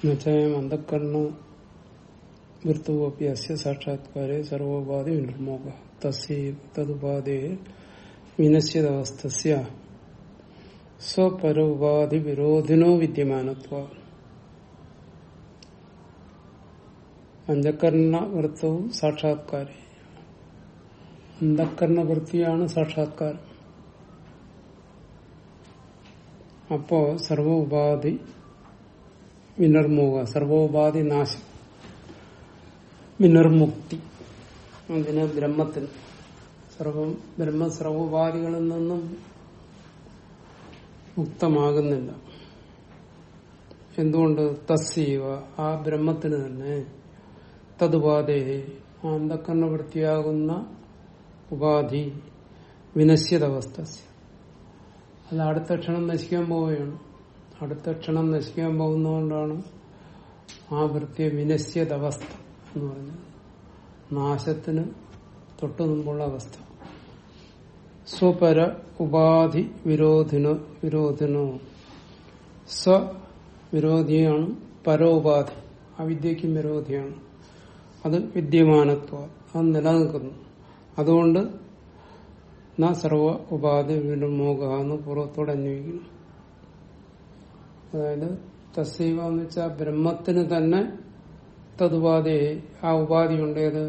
എന്നുവെച്ചാൽ അന്ധക്കരണ വൃത്തുവപ്പി അസ്യ സാക്ഷാത്കാരെ സർവോപാധി വിനിർമോക തസ്യ തതുപാധേ വിനശ്യതവസ്ഥസ്യ സ്വപരോപാധി വിരോധിനോ വിദ്യമാനത്വ അന്ധക്കരണ വൃത്തവും സാക്ഷാത്കാരം അന്ധക്കരണ വൃത്തിയാണ് സാക്ഷാത്കാരം അപ്പോ സർവോപാധി വിനർമുക സർവോപാധി നാശം വിനർമുക്തി. അതിന് ബ്രഹ്മത്തിന്. സർവം ബ്രഹ്മ സർവോപാധികളിൽ നിന്നും മുക്തമാകുന്നില്ല. എന്തുകൊണ്ട്? തസ്സീവ ആ ബ്രഹ്മത്തിന് തന്നെ തതുപാധേ അന്ധക്കരണ വൃത്തിയാകുന്ന ഉപാധി വിനശ്യതവസ്ഥ അത് അടുത്ത ക്ഷണം നശിക്കാൻ പോവുകയാണ്. അടുത്ത ക്ഷണം നശിക്കാൻ പോകുന്നതുകൊണ്ടാണ് ആ വൃത്തിയെ വിനശ്യതവസ്ഥ എന്ന് പറഞ്ഞത് നാശത്തിന് തൊട്ടു മുമ്പുള്ള അവസ്ഥ. സ്വപര ഉപാധി വിരോധിനോ വിരോധിനോ. സ്വ വിരോധിയാണ് പരോപാധി. അവിദ്യക്കും വിരോധിയാണ്. അത് വിദ്യമാനത്വ. അത് നിലനിൽക്കുന്നു. അതുകൊണ്ട് ന സർവ ഉപാധി വീണ്ടും മോഹ എന്ന് പൂർവത്തോടെ അന്വയിക്കുന്നു. അതായത് തസ്സൈവ എന്ന് വെച്ചാൽ ബ്രഹ്മത്തിന് തന്നെ തതുപാധി ആ ഉപാധി ഉണ്ടേത്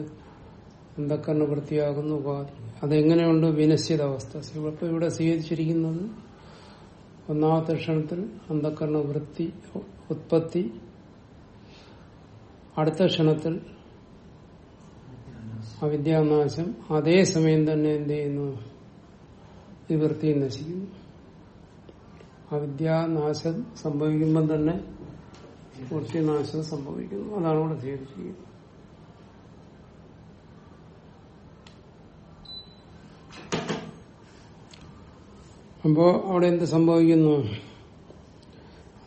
അന്ധക്കരണ വൃത്തിയാകുന്ന ഉപാധി. അതെങ്ങനെയുണ്ട്? വിനശ്യത അവസ്ഥ. ഇപ്പൊ ഇവിടെ സ്വീകരിച്ചിരിക്കുന്നത് ഒന്നാമത്തെ ക്ഷണത്തിൽ അന്ധക്കരണ വൃത്തി ഉത്പത്തി. അടുത്ത ക്ഷണത്തിൽ അവിദ്യാനാശം. അതേ സമയം തന്നെ എന്ത് ചെയ്യുന്നു? ഈ വൃത്തി നശിക്കുന്നു. അവിദ്യാനാശം സംഭവിക്കുമ്പം തന്നെ പൂർത്തിനാശം സംഭവിക്കുന്നു. അതാണ് ഇവിടെ സ്വീകരിച്ചിരിക്കുന്നത്. അപ്പോ അവിടെ എന്ത് സംഭവിക്കുന്നു?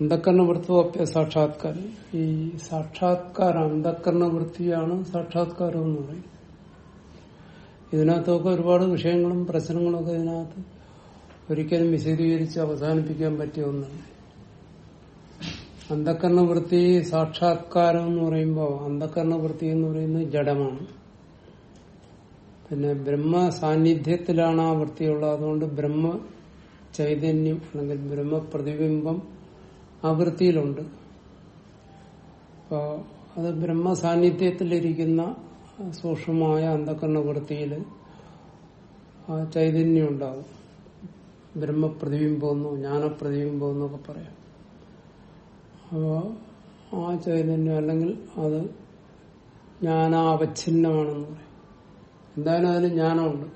അന്ധക്കരണ വൃത്തുവപ്യ സാക്ഷാത്കാരം. ഈ സാക്ഷാത്കാരം അന്ധക്കരണ വൃത്തിയാണ് സാക്ഷാത്കാരം എന്ന് പറയും. ഇതിനകത്തൊക്കെ ഒരുപാട് വിഷയങ്ങളും പ്രശ്നങ്ങളും ഒക്കെ ഇതിനകത്ത് ഒരിക്കലും വിശദീകരിച്ച് അവസാനിപ്പിക്കാൻ പറ്റിയ ഒന്നല്ല. അന്ധക്കരണവൃത്തി സാക്ഷാത്കാരം എന്ന് പറയുമ്പോൾ അന്ധക്കരണവൃത്തി എന്ന് പറയുന്നത് ജഡമാണ്. പിന്നെ ബ്രഹ്മ സാന്നിധ്യത്തിലാണ് ആ വൃത്തിയുള്ളത്. അതുകൊണ്ട് ബ്രഹ്മ ചൈതന്യം അല്ലെങ്കിൽ ബ്രഹ്മ പ്രതിബിംബം ആ വൃത്തിയിലുണ്ട്. അപ്പോ അത് ബ്രഹ്മ സാന്നിധ്യത്തിലിരിക്കുന്ന സൂക്ഷ്മമായ അന്ധകരണ വൃത്തിയിൽ ആ ചൈതന്യം ഉണ്ടാവും. ബ്രഹ്മപ്രതിബിംബമെന്നോ ജ്ഞാനപ്രതിബിംബം എന്നൊക്കെ പറയാം. അപ്പോ ആ ചൈതന്യം അല്ലെങ്കിൽ അത് ജ്ഞാനാവഛിന്നമാണെന്ന് പറയും. എന്തായാലും അതിന് ജ്ഞാനമുണ്ട്.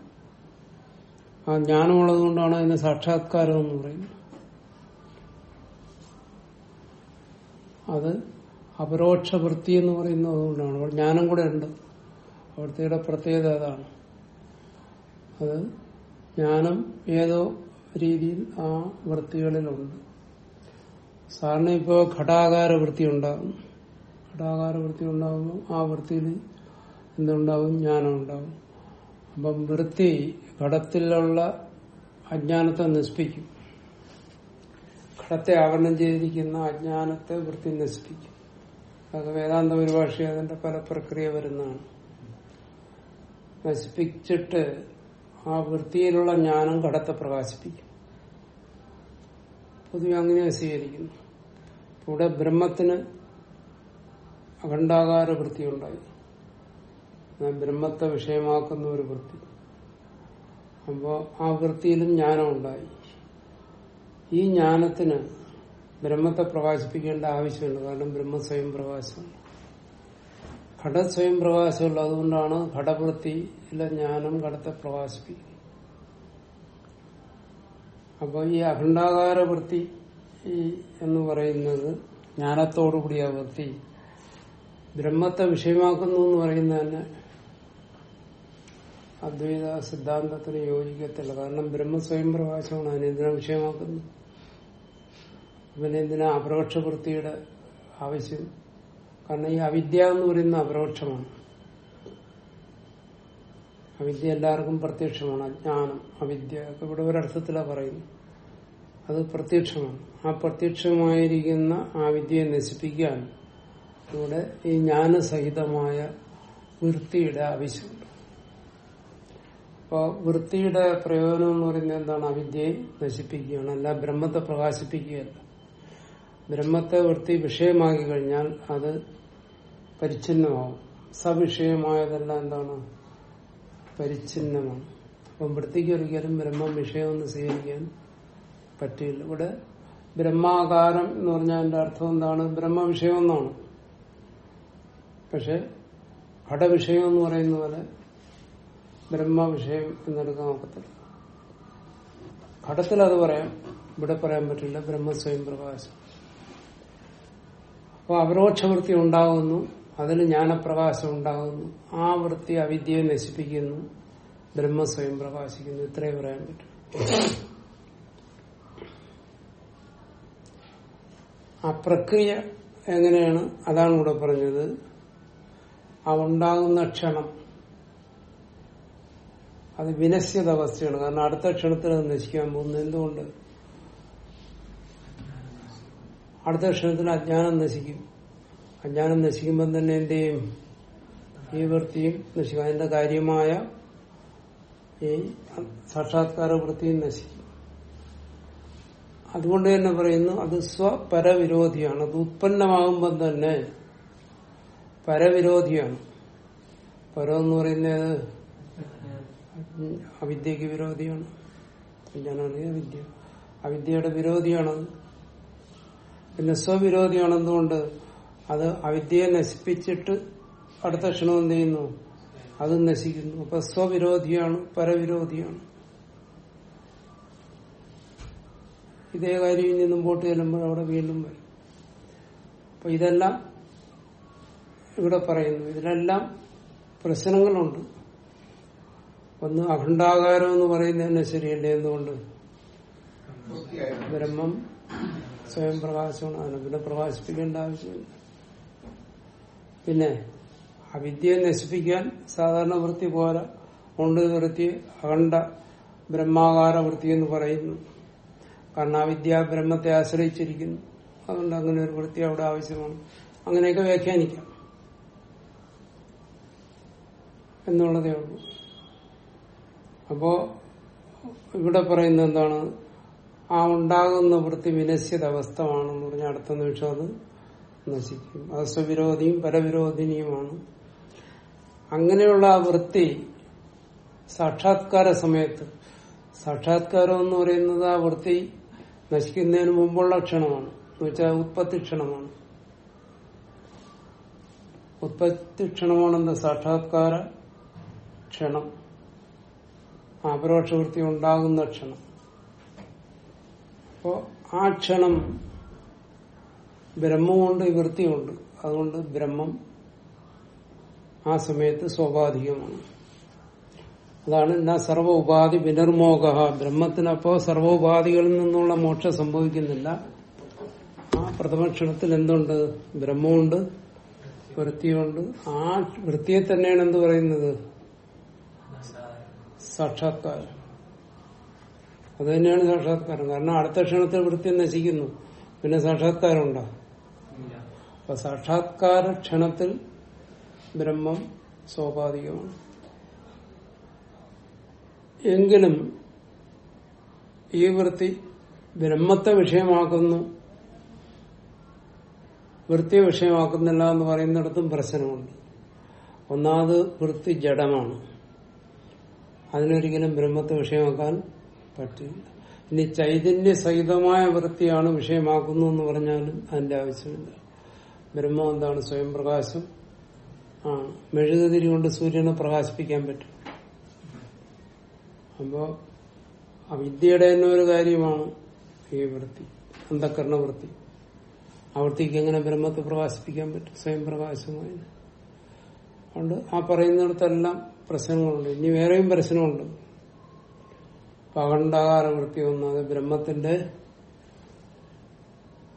ആ ജ്ഞാനമുള്ളത് കൊണ്ടാണ് അതിന് സാക്ഷാത്കാരം എന്ന് പറയുന്നത്. അത് അപരോക്ഷ വൃത്തി എന്ന് പറയുന്നത് അതുകൊണ്ടാണ് അവിടെ ജ്ഞാനം കൂടെ ഉണ്ട്. അവിടുത്തെ പ്രത്യേകത അതാണ്. അത് ജ്ഞാനം ഏതോ രീതിയിൽ ആ വൃത്തികളിലുണ്ട്. സാറിന് ഇപ്പോ ഘടാകാര വൃത്തി ഉണ്ടാകും ഘടാകാര വൃത്തി ഉണ്ടാകുമ്പോൾ ആ വൃത്തിയിൽ എന്തുണ്ടാവും? ജ്ഞാനം ഉണ്ടാവും. അപ്പം വൃത്തി ഘടത്തിലുള്ള അജ്ഞാനത്തെ നശിപ്പിക്കും. ഘടത്തെ ആവരണം ചെയ്തിരിക്കുന്ന അജ്ഞാനത്തെ വൃത്തി നശിപ്പിക്കും. അത് വേദാന്ത പരിഭാഷ അതിന്റെ പല പ്രക്രിയ വരുന്നതാണ്. നശിപ്പിച്ചിട്ട് ആ വൃത്തിയിലുള്ള ജ്ഞാനം ഘടത്തെ പ്രകാശിപ്പിക്കും. പൊതുവെ അങ്ങനെ സ്വീകരിക്കുന്നു ഇവിടെ ബ്രഹ്മത്തിന് അഖണ്ഡാകാര വൃത്തി ഉണ്ടായി ബ്രഹ്മത്തെ വിഷയമാക്കുന്ന ഒരു വൃത്തി അപ്പോ ആ വൃത്തിയിലും ജ്ഞാനം ഉണ്ടായി ഈ ജ്ഞാനത്തിന് ബ്രഹ്മത്തെ പ്രകാശിപ്പിക്കേണ്ട ആവശ്യമുണ്ട് കാരണം ബ്രഹ്മ സ്വയം പ്രകാശമാണ് ഘട സ്വയം പ്രകാശമുള്ള അതുകൊണ്ടാണ് ഘടവൃത്തിയിലെ ജ്ഞാനം ഘടത്തെ പ്രകാശിപ്പിക്കുന്നത് അപ്പോൾ ഈ അഖണ്ഡാകാര വൃത്തി എന്ന് പറയുന്നത് ജ്ഞാനത്തോടുകൂടിയ വൃത്തി ബ്രഹ്മത്തെ വിഷയമാക്കുന്നു എന്ന് പറയുന്ന തന്നെ അദ്വൈത സിദ്ധാന്തത്തിന് യോജിക്കത്തില്ല. കാരണം ബ്രഹ്മ സ്വയം പ്രകാശമാണ് അതിനെന്തിനാ വിഷയമാക്കുന്നത്? പിന്നെ എന്തിനാ അപരോക്ഷ വൃത്തിയുടെ ആവശ്യം? കാരണം ഈ അവിദ്യ എന്ന് പറയുന്ന അപരോക്ഷമാണ് അവിദ്യ എല്ലാവർക്കും പ്രത്യക്ഷമാണ് അജ്ഞാനം അവിദ്യ. ഒക്കെ ഇവിടെ ഒരർത്ഥത്തിലാണ് പറയുന്നത്. അത് പ്രത്യക്ഷമാണ്. ആ പ്രത്യക്ഷമായിരിക്കുന്ന ആ വിദ്യയെ നശിപ്പിക്കാൻ ഇവിടെ ഈ ജ്ഞാനസഹിതമായ വൃത്തിയുടെ ആവശ്യമുണ്ട്. അപ്പോൾ വൃത്തിയുടെ പ്രയോജനം എന്ന് പറയുന്നത് എന്താണ്? അവിദ്യയെ നശിപ്പിക്കുകയാണ്. അല്ല ബ്രഹ്മത്തെ പ്രകാശിപ്പിക്കുകയല്ല. ബ്രഹ്മത്തെ വൃത്തി വിഷയമാക്കി കഴിഞ്ഞാൽ അത് പരിച്ഛിന്നമാവും. സവിഷയമായതെല്ലാം എന്താണ്? പരിച്ഛിന്നമാണ്. അപ്പം വൃത്തിക്ക് ഒരിക്കലും ബ്രഹ്മം വിഷയമെന്ന് സ്വീകരിക്കാൻ പറ്റില്ല. ഇവിടെ ബ്രഹ്മാകാരം എന്ന് പറഞ്ഞാൽ എന്റെ അർത്ഥം എന്താണ്? ബ്രഹ്മ വിഷയമൊന്നാണ് പക്ഷെ ഘടവിഷയം എന്ന് പറയുന്ന പോലെ ബ്രഹ്മ വിഷയം എന്നെടുക്കാൻ നോക്കത്തില്ല. ഘടത്തിൽ അത് പറയാം. ഇവിടെ പറയാൻ പറ്റില്ല. ബ്രഹ്മസ്വയം പ്രകാശം അപ്പൊ അപരോക്ഷവൃത്തി ഉണ്ടാകുന്നു. അതിൽ ജ്ഞാനപ്രകാശം ഉണ്ടാകുന്നു. ആ വൃത്തി അവിദ്യയെ നശിപ്പിക്കുന്നു. ബ്രഹ്മ സ്വയം പ്രകാശിക്കുന്നു. ഇത്രേ പറയാൻ പറ്റും. ആ പ്രക്രിയ എങ്ങനെയാണ്? അതാണ് ഇവിടെ പറഞ്ഞത്. ആ ഉണ്ടാകുന്ന ക്ഷണം. അത് വിനശ്യത അവസ്ഥയാണ് കാരണം അടുത്ത ക്ഷണത്തിൽ അത് നശിക്കാൻ പോകുന്നത് എന്തുകൊണ്ട്? അടുത്ത ക്ഷണത്തിൽ അജ്ഞാനം നശിക്കും. അജ്ഞാനം നശിക്കുമ്പോൾ തന്നെ എന്ത് ചെയ്യും ഈ വൃത്തിയും നശിക്കും അതിന്റെ കാര്യമായ ഈ സാക്ഷാത്കാര വൃത്തിയും നശിക്കും. അതുകൊണ്ട് തന്നെ പറയുന്നു അത് സ്വപരവിരോധിയാണ്. അത് ഉത്പന്നമാകുമ്പം തന്നെ പരവിരോധിയാണ്. പരം എന്ന് പറയുന്നത് അവിദ്യക്ക് വിരോധിയാണ്. അജ്ഞാനാണ് അവിദ്യ. അവിദ്യയുടെ വിരോധിയാണത്. പിന്നെ സ്വവിരോധിയാണ് എന്തുകൊണ്ട് അത് അവിദ്യയെ നശിപ്പിച്ചിട്ട് അടുത്ത ക്ഷണം എന്ത് ചെയ്യുന്നു? അത് നശിക്കുന്നു. അപ്പൊ സ്വവിരോധിയാണ് പരവിരോധിയാണ്. ഇതേ കാര്യം ഇനി മുമ്പോട്ട് ചെല്ലുമ്പോൾ അവിടെ വീണ്ടും വരും. അപ്പൊ ഇതെല്ലാം ഇവിടെ പറയുന്നു. ഇതിലെല്ലാം പ്രശ്നങ്ങളുണ്ട്. ഒന്ന് അഖണ്ഡാകാരം എന്ന് പറയുന്നത് തന്നെ ശരിയല്ലേ എന്തുകൊണ്ട്? ബ്രഹ്മം സ്വയം പ്രകാശമാണ്. അതിനെ പിന്നെ പ്രകാശിപ്പിക്കേണ്ട ആവശ്യമില്ല. പിന്നെ ആ വിദ്യയെ നശിപ്പിക്കാൻ സാധാരണ വൃത്തി പോലെ ഉണ്ട് വൃത്തി അഖണ്ഡ ബ്രഹ്മാകാര വൃത്തി എന്ന് പറയുന്നു. കാരണം ആ വിദ്യ ബ്രഹ്മത്തെ ആശ്രയിച്ചിരിക്കുന്നു. അതുകൊണ്ട് അങ്ങനെ ഒരു വൃത്തി അവിടെ ആവശ്യമാണ്. അങ്ങനെയൊക്കെ വ്യാഖ്യാനിക്കാം. എന്നുള്ളതേ ഉള്ളൂ. അപ്പോ ഇവിടെ പറയുന്നത് എന്താണ്? ആ ഉണ്ടാകുന്ന വൃത്തി വിനശ്യത അവസ്ഥമാണെന്ന് പറഞ്ഞ അടുത്ത നിമിഷം അത് നശിക്കും. അത് സ്വവിരോധിയും പരവിരോധിനിയുമാണ്. അങ്ങനെയുള്ള ആ വൃത്തി സാക്ഷാത്കാര സമയത്ത് സാക്ഷാത്കാരം എന്ന് പറയുന്നത് ആ വൃത്തി നശിക്കുന്നതിന് മുമ്പുള്ള ക്ഷണമാണ്. എന്ന് വെച്ചാൽ ഉത്പത്തി ക്ഷണമാണ്. ഉത്പത്തി ക്ഷണമാണെന്ത്? സാക്ഷാത്കാര ക്ഷണം. അപരോക്ഷ വൃത്തി ഉണ്ടാകുന്ന ക്ഷണം. അപ്പോ ആ ക്ഷണം ബ്രഹ്മമുണ്ട് വൃത്തിയുണ്ട് അതുകൊണ്ട് ബ്രഹ്മം ആ സമയത്ത് സ്വാഭാവികമാണ്. അതാണ് എന്നാ സർവ ഉപാധി വിനിർമോക ബ്രഹ്മത്തിനപ്പോ സർവോപാധികളിൽ നിന്നുള്ള മോക്ഷം സംഭവിക്കുന്നില്ല. ആ പ്രഥമക്ഷണത്തിൽ എന്തുണ്ട്? ബ്രഹ്മമുണ്ട് വൃത്തിയുണ്ട് ആ വൃത്തിയെ തന്നെയാണ് എന്ത് പറയുന്നത്? സാക്ഷാത്കാരം. അത് തന്നെയാണ് സാക്ഷാത്കാരം. കാരണം അടുത്ത ക്ഷണത്തിൽ വൃത്തി നശിക്കുന്നു. പിന്നെ സാക്ഷാത്കാരം ഉണ്ടോ അപ്പൊ സാക്ഷാത്കാര ക്ഷണത്തിൽ ബ്രഹ്മം സ്വാഭാവികമാണ്. എങ്കിലും ഈ വൃത്തി ബ്രഹ്മത്തെ വിഷയമാക്കുന്നു വൃത്തിയെ വിഷയമാക്കുന്നില്ല എന്ന് പറയുന്നിടത്തും പ്രശ്നമുണ്ട്. ഒന്നാമത് വൃത്തി ജഡമാണ്. അതിനൊരിക്കലും ബ്രഹ്മത്തെ വിഷയമാക്കാൻ പറ്റില്ല. ഇനി ചൈതന്യ സഹിതമായ വൃത്തിയാണ് വിഷയമാക്കുന്നു എന്ന് പറഞ്ഞാലും അതിന്റെ ആവശ്യമില്ല. ബ്രഹ്മം എന്താണ്? സ്വയം പ്രകാശം ആ മെഴുകുതിരി കൊണ്ട് സൂര്യനെ പ്രകാശിപ്പിക്കാൻ പറ്റും. അപ്പോ അവിദ്യയുടെ തന്നെ ഒരു കാര്യമാണ് ഈ വൃത്തി അന്ധക്കരണ വൃത്തി. ആ വൃത്തിക്ക് എങ്ങനെ ബ്രഹ്മത്തെ പ്രകാശിപ്പിക്കാൻ പറ്റും? സ്വയം പ്രകാശമായി. അതുകൊണ്ട് ആ പറയുന്നിടത്തെല്ലാം പ്രശ്നങ്ങളുണ്ട്. ഇനി വേറെയും പ്രശ്നമുണ്ട്. പകണ്ടാകാര വൃത്തി ഒന്നത് ബ്രഹ്മത്തിന്റെ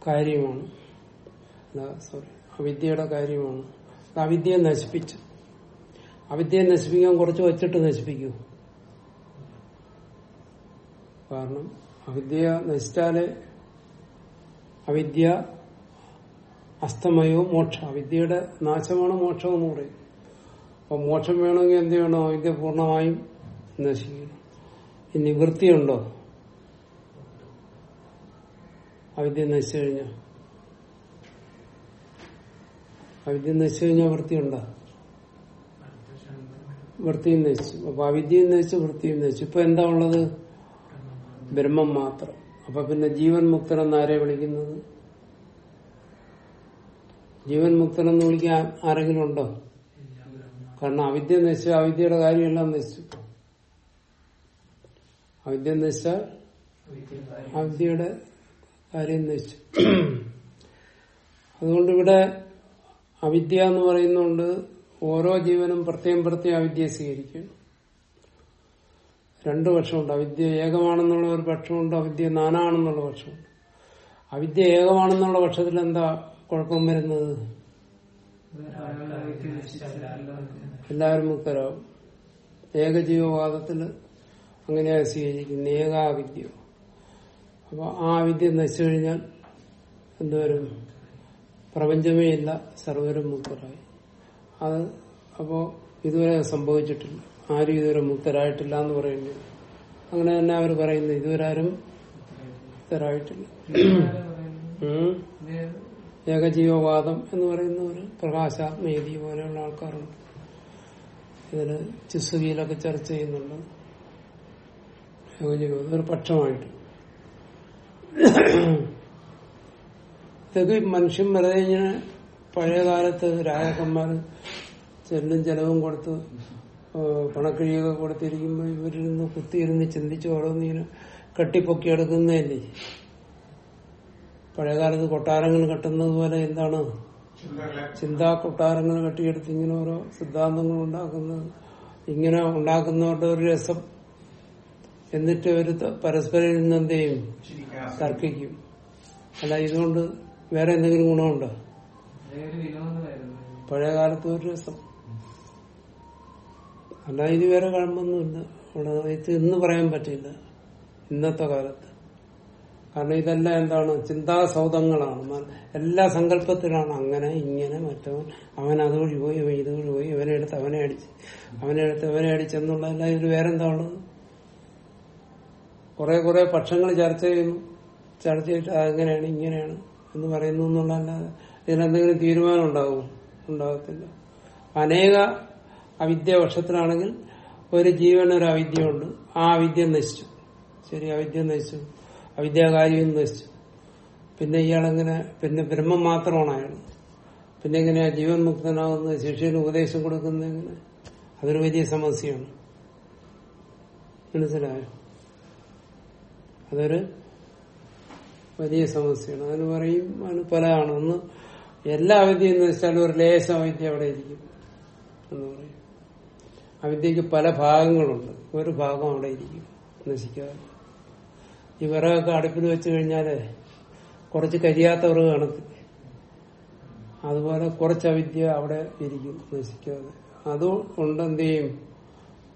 കാര്യമാണ്. സോറി അവിദ്യയുടെ കാര്യമാണ്. അവിദ്യയെ നശിപ്പിച്ചു. അവിദ്യയെ നശിപ്പിക്കാൻ കുറച്ച് വച്ചിട്ട് നശിപ്പിക്കൂ. കാരണം അവിദ്യ നശിച്ചാലേ അവിദ്യ അസ്തമയോ മോക്ഷ അവിദ്യയുടെ നാശമാണ് മോക്ഷം എന്ന് പറയും. അപ്പൊ മോക്ഷം വേണമെങ്കിൽ എന്ത് വേണോ അവിദ്യ പൂർണമായും നശിക്കണം ഈ നിവൃത്തിയുണ്ടോ? അവിദ്യ നശിച്ചു കഴിഞ്ഞാൽ. അവിദ്യ നശിച്ചു കഴിഞ്ഞാൽ വൃത്തിയുണ്ടോ. വൃത്തിയും നശിച്ചു. അപ്പൊ അവിദ്യയും നശിച്ചു വൃത്തിയും നശിച്ചു. ഇപ്പൊ എന്താ ഉള്ളത്? ബ്രഹ്മം മാത്രം. അപ്പൊ പിന്നെ ജീവൻ മുക്തനെന്ന് ആരെ വിളിക്കുന്നത്? ജീവൻ മുക്തനെന്ന് വിളിക്കാൻ ആരെങ്കിലും ഉണ്ടോ? കാരണം അവിദ്യ നശിച്ചു അവിദ്യയുടെ കാര്യമെല്ലാം നശിച്ചു. അവിദ്യ നശിച്ചാൽ അവിദ്യയുടെ കാര്യം നശിച്ചു. അതുകൊണ്ട് ഇവിടെ അവിദ്യ എന്ന് പറയുന്നുണ്ട് ഓരോ ജീവനും പ്രത്യേകം പ്രത്യേകം അവിദ്യ സ്വീകരിക്കും. രണ്ടു പക്ഷമുണ്ട്. അവിദ്യ ഏകമാണെന്നുള്ള ഒരു പക്ഷമുണ്ട്. അവിദ്യ നാനാണെന്നുള്ള പക്ഷമുണ്ട്. അവിദ്യ ഏകമാണെന്നുള്ള പക്ഷത്തിൽ എന്താ കുഴപ്പം വരുന്നത്? എല്ലാവരും മുക്തരാവും. ഏകജീവവാദത്തിൽ അങ്ങനെയാണ് സ്വീകരിക്കുന്നത് ഏകാവിദ്യ. അപ്പൊ ആ വിദ്യ നശിച്ചു കഴിഞ്ഞാൽ എന്തുവരും? പ്രപഞ്ചമേ ഇല്ല സർവരും മുക്തരായി അത് അപ്പോ ഇതുവരെ സംഭവിച്ചിട്ടില്ല. ആരും ഇതുവരെ മുക്തരായിട്ടില്ല എന്ന് പറയുന്നത് അങ്ങനെ തന്നെ അവർ പറയുന്നത് ഇതുവരെ ആരും മുക്തരായിട്ടില്ല. ഏകജീവവാദം എന്ന് പറയുന്ന ഒരു പ്രകാശാത്മേതി പോലെയുള്ള ആൾക്കാരുണ്ട്. ഇതിന് ചിസുകിയിലൊക്കെ ചർച്ച ചെയ്യുന്നുണ്ട്. ഏകജീവ ഒരു പക്ഷമായിട്ട്. ഇതൊക്കെ മനുഷ്യൻ വെറുതെ ഇങ്ങനെ പഴയ കാലത്ത് രാജാക്കന്മാർ ചെല്ലും ചെലവും കൊടുത്ത് പണക്കിഴിയൊക്കെ കൊടുത്തിരിക്കുമ്പോൾ ഇവരിരുന്ന് കുത്തിയിരുന്ന് ചിന്തിച്ച് ഓരോന്നിങ്ങനെ കെട്ടിപ്പൊക്കി എടുക്കുന്നതല്ലേ? പഴയകാലത്ത് കൊട്ടാരങ്ങൾ കെട്ടുന്നത് പോലെ എന്താണ്? ചിന്താ കൊട്ടാരങ്ങൾ കെട്ടിയെടുത്ത് ഇങ്ങനെ ഓരോ സിദ്ധാന്തങ്ങൾ ഉണ്ടാക്കുന്നത് ഇങ്ങനെ ഉണ്ടാക്കുന്നവരുടെ ഒരു രസം. എന്നിട്ട് ഒരു പരസ്പരം ഇരുന്ന് എന്ത് ചെയ്യും? തർക്കിക്കും. അല്ല ഇതുകൊണ്ട് വേറെ എന്തെങ്കിലും ഗുണമുണ്ടോ? പഴയ കാലത്ത് ഒരു രസം. അല്ല ഇത് വേറെ കഴമ്പൊന്നുമില്ല അവിടെ ഇത് ഇന്ന് പറയാൻ പറ്റില്ല ഇന്നത്തെ കാലത്ത്. കാരണം ഇതെല്ലാം എന്താണ്? ചിന്താസൗധങ്ങളാണ്. മ- എല്ലാ സങ്കല്പത്തിലാണ് അങ്ങനെ ഇങ്ങനെ മറ്റവൻ അവൻ അതുവഴി പോയി അവൻ ഇതുവഴി പോയി ഇവനെ എടുത്ത് അവനെ അടിച്ച് അവനെ എടുത്ത് അവനെ അടിച്ചെന്നുള്ളതല്ല ഇതിൽ വേറെന്താ ഉള്ളത് കുറെ കുറെ പക്ഷങ്ങൾ ചർച്ച ചെയ്യുന്നു ചർച്ച ചെയ്തിട്ട് അതെങ്ങനെയാണ് ഇങ്ങനെയാണ്. എന്ന് പറയുന്നു എന്നുള്ളതല്ലാതെ ഇതിനെന്തെങ്കിലും തീരുമാനം ഉണ്ടാവും? ഉണ്ടാകത്തില്ല. അനേക അവിദ്യ വർഷത്തിലാണെങ്കിൽ ഒരു ജീവൻ ഒരു അവിദ്യയുണ്ട്. ആ അവിദ്യ നശിച്ചു. ശരി അവിദ്യ നശിച്ചു. അവിദ്യാകാര്യം നശിച്ചു. പിന്നെ ഇയാളെങ്ങനെ പിന്നെ ബ്രഹ്മം മാത്രമാണ് അയാൾ. പിന്നെ എങ്ങനെയാ ജീവൻ മുക്തനാകുന്നത്? ശിഷ്യന് ഉപദേശം കൊടുക്കുന്നത് എങ്ങനെ? അതൊരു വലിയ സമസ്യയാണ്. മനസ്സിലായോ? അതൊരു വലിയ സമസ്യയാണ്. അതിന് പറയും അതിന് പലതാണ് ഒന്ന് എല്ലാ അവിദ്യയും എന്ന് വെച്ചാൽ ഒരു ലേശ അവിദ്യ അവിടെ ഇരിക്കും എന്ന് പറയും. അവിദ്യക്ക് പല ഭാഗങ്ങളുണ്ട്. ഒരു ഭാഗം അവിടെ ഇരിക്കും. നശിക്കാതെ. ഈ വിറകൊക്കെ അടുപ്പിൽ വെച്ച് കഴിഞ്ഞാൽ കുറച്ച് കരിയാത്ത വിറക് കണക്ക് അതുപോലെ കുറച്ച് അവിദ്യ അവിടെ ഇരിക്കും നശിക്കാതെ. അതുകൊണ്ട് എന്ത് ചെയ്യും?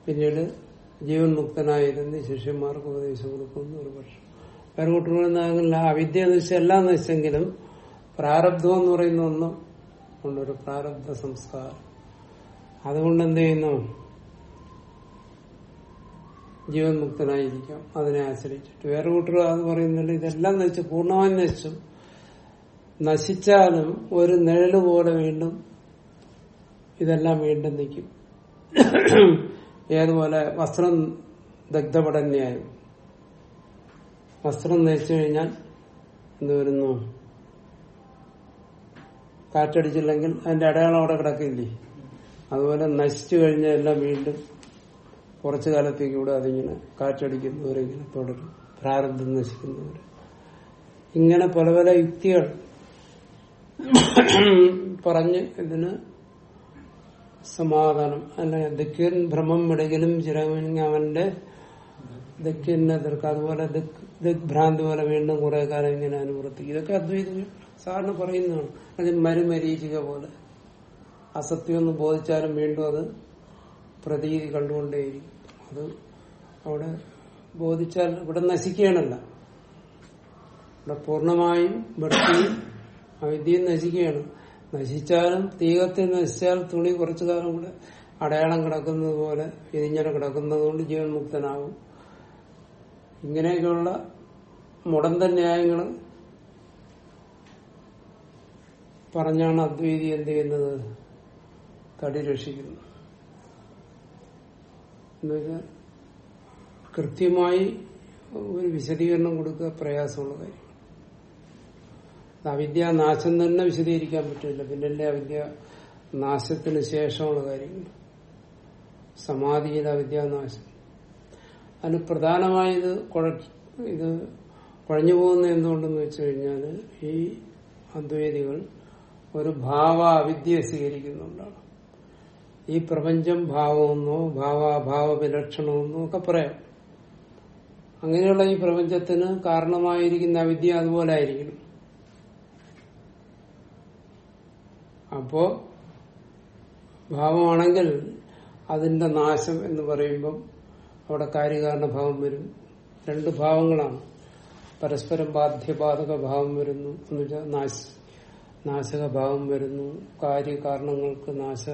പിന്നീട് ജീവൻ മുക്തനായിരുന്നു ശിഷ്യന്മാർക്ക് ഉപദേശം കൊടുക്കുന്നു ഒരു പക്ഷം. വേറെ കുട്ടികളെന്നാകില്ല അവിദ്യ നശിച്ച് എല്ലാം നശിച്ചെങ്കിലും പ്രാരബ്ധം എന്ന് പറയുന്ന ഒന്നും ഉണ്ടൊരു പ്രാരബ്ധ സംസ്കാരം. അതുകൊണ്ട് എന്ത് ചെയ്യുന്നു? ജീവൻ മുക്തനായിരിക്കാം. അതിനെ ആശ്രയിച്ചിട്ട് വേറെ കൂട്ടർ അത് പറയുന്നില്ല ഇതെല്ലാം നശിച്ചു പൂർണമായും നശിച്ചു. നശിച്ചാലും ഒരു നിഴൽ പോലെ വീണ്ടും ഇതെല്ലാം വീണ്ടും നിൽക്കും. ഏതുപോലെ വസ്ത്രം ദഗ്ധപടന്യായം. വസ്ത്രം ധരിച്ചു കഴിഞ്ഞാൽ എന്ത് വരുന്നു? കാറ്റടിച്ചില്ലെങ്കിൽ അതിന്റെ അടയാളം അവിടെ കിടക്കില്ലേ? അതുപോലെ നശിച്ചു കഴിഞ്ഞാൽ എല്ലാം വീണ്ടും കുറച്ചു കാലത്തേക്ക് ഇവിടെ അതിങ്ങനെ കാറ്റടിക്കുന്നവരിങ്ങനെ തുടരും. പ്രാരബ്ധം നശിക്കുന്നവർ ഇങ്ങനെ പല പല യുക്തികൾ പറഞ്ഞ് ഇതിന് സമാധാനം. അല്ല ദക്ഷ്യൻ ഭ്രമം വിടകിലും ചിരമിങ്ങ അവന്റെ ദക്ഷ്യനെ തീർക്കുക അതുപോലെ ദിക് ദിഗ്ഭ്രാന്തി പോലെ വീണ്ടും കുറെ കാലം ഇങ്ങനെ അനുവർത്തിക്കും ഇതൊക്കെ അദ്വൈതം സാറിന് പറയുന്നതാണ്. അത് മരുമരീചിക പോലെ. അസത്യം ഒന്ന് ബോധിച്ചാലും വീണ്ടും അത് പ്രതീതി കണ്ടുകൊണ്ടേയിരിക്കും. അത് അവിടെ ബോധിച്ചാൽ ഇവിടെ നശിക്കുകയാണല്ല. ഇവിടെ പൂർണമായും വെട്ടിയും അവിദ്യയും നശിക്കുകയാണ്. നശിച്ചാലും തീകത്തിൽ നശിച്ചാൽ തുണി കുറച്ചു കാലം കൂടെ അടയാളം കിടക്കുന്നത് പോലെ ഇതിങ്ങനെ കിടക്കുന്നത് കൊണ്ട് ജീവൻ മുക്തനാകും. ഇങ്ങനെയൊക്കെയുള്ള മുടന്ത ന്യായങ്ങൾ പറഞ്ഞാണ് അദ്വൈതി എന്ത് ചെയ്യുന്നത്? തടി രക്ഷിക്കുന്നത് എന്നുവെച്ചാൽ കൃത്യമായി ഒരു വിശദീകരണം കൊടുക്കുക പ്രയാസമുള്ള കാര്യം. അവിദ്യ നാശം തന്നെ വിശദീകരിക്കാൻ പറ്റില്ല. പിന്നല്ലേ അവിദ്യ നാശത്തിന് ശേഷമുള്ള കാര്യങ്ങൾ സമാധിയിലെ അവിദ്യാനാശം അതിന് പ്രധാനമായി ഇത് കുഴ ഇത് കുഴഞ്ഞു പോകുന്നത് എന്തുകൊണ്ടെന്ന് വെച്ചു കഴിഞ്ഞാൽ ഈ അദ്വൈതികൾ ഒരു ഭാവ അവിദ്യ സ്വീകരിക്കുന്നുണ്ടാണ്. ഈ പ്രപഞ്ചം ഭാവമെന്നോ ഭാവാഭാവ വിലക്ഷണമെന്നോ ഒക്കെ പറയാം. അങ്ങനെയുള്ള ഈ പ്രപഞ്ചത്തിന് കാരണമായിരിക്കുന്ന അവിദ്യ അതുപോലെ ആയിരിക്കണം. അപ്പോ ഭാവമാണെങ്കിൽ അതിന്റെ നാശം എന്ന് പറയുമ്പം അവിടെ കാര്യകാരണ ഭാവം വരും. രണ്ട് ഭാവങ്ങളാണ്. പരസ്പരം ബാധ്യബാധക ഭാവം വരുന്നു. എന്ന് വെച്ചാൽ നാശ നാശക ഭാവം വരുന്നു. കാര്യകാരണങ്ങൾക്ക് നാശ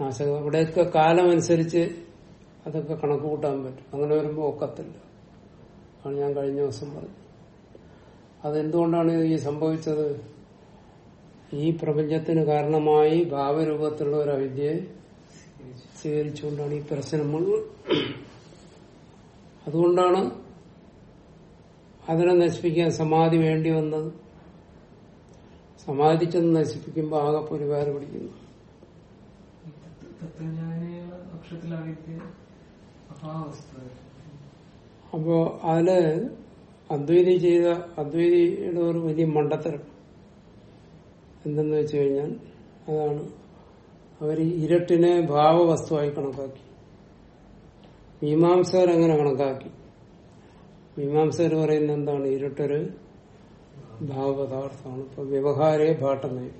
നാശക അവിടെയൊക്കെ കാലമനുസരിച്ച് അതൊക്കെ കണക്ക് കൂട്ടാൻ പറ്റും. അങ്ങനെ വരുമ്പോൾ ഒക്കത്തില്ല. ആണ് ഞാൻ കഴിഞ്ഞ ദിവസം പറഞ്ഞത്. അതെന്തുകൊണ്ടാണ് ഈ സംഭവിച്ചത്? ഈ പ്രപഞ്ചത്തിന് കാരണമായി ഭാവരൂപത്തിലുള്ള ഒരു അവിദ്യയെ സ്വീകരിച്ചുകൊണ്ടാണ് ഈ പ്രശ്നം അതുകൊണ്ടാണ് അതിനെ നശിപ്പിക്കാൻ സമാധി വേണ്ടി വന്നത്. സമാധി ചെന്ന് നശിപ്പിക്കുമ്പോൾ ആകെ പരിവാരം പിടിക്കുന്നു. അപ്പോ അതിൽ അദ്വൈതി ചെയ്ത അദ്വൈതിയുടെ ഒരു വലിയ മണ്ടത്തരം എന്തെന്ന് വെച്ച് കഴിഞ്ഞാൽ അതാണ് അവർ ഇരട്ടിനെ ഭാവവസ്തുവായി കണക്കാക്കി. മീമാംസകർ എങ്ങനെ കണക്കാക്കി. മീമാംസകർ പറയുന്ന എന്താണ്? ഇരുട്ടൊരു ഭാവപദാർത്ഥമാണ്. ഇപ്പൊ വ്യവഹാരേ ഭാട്ടമേ.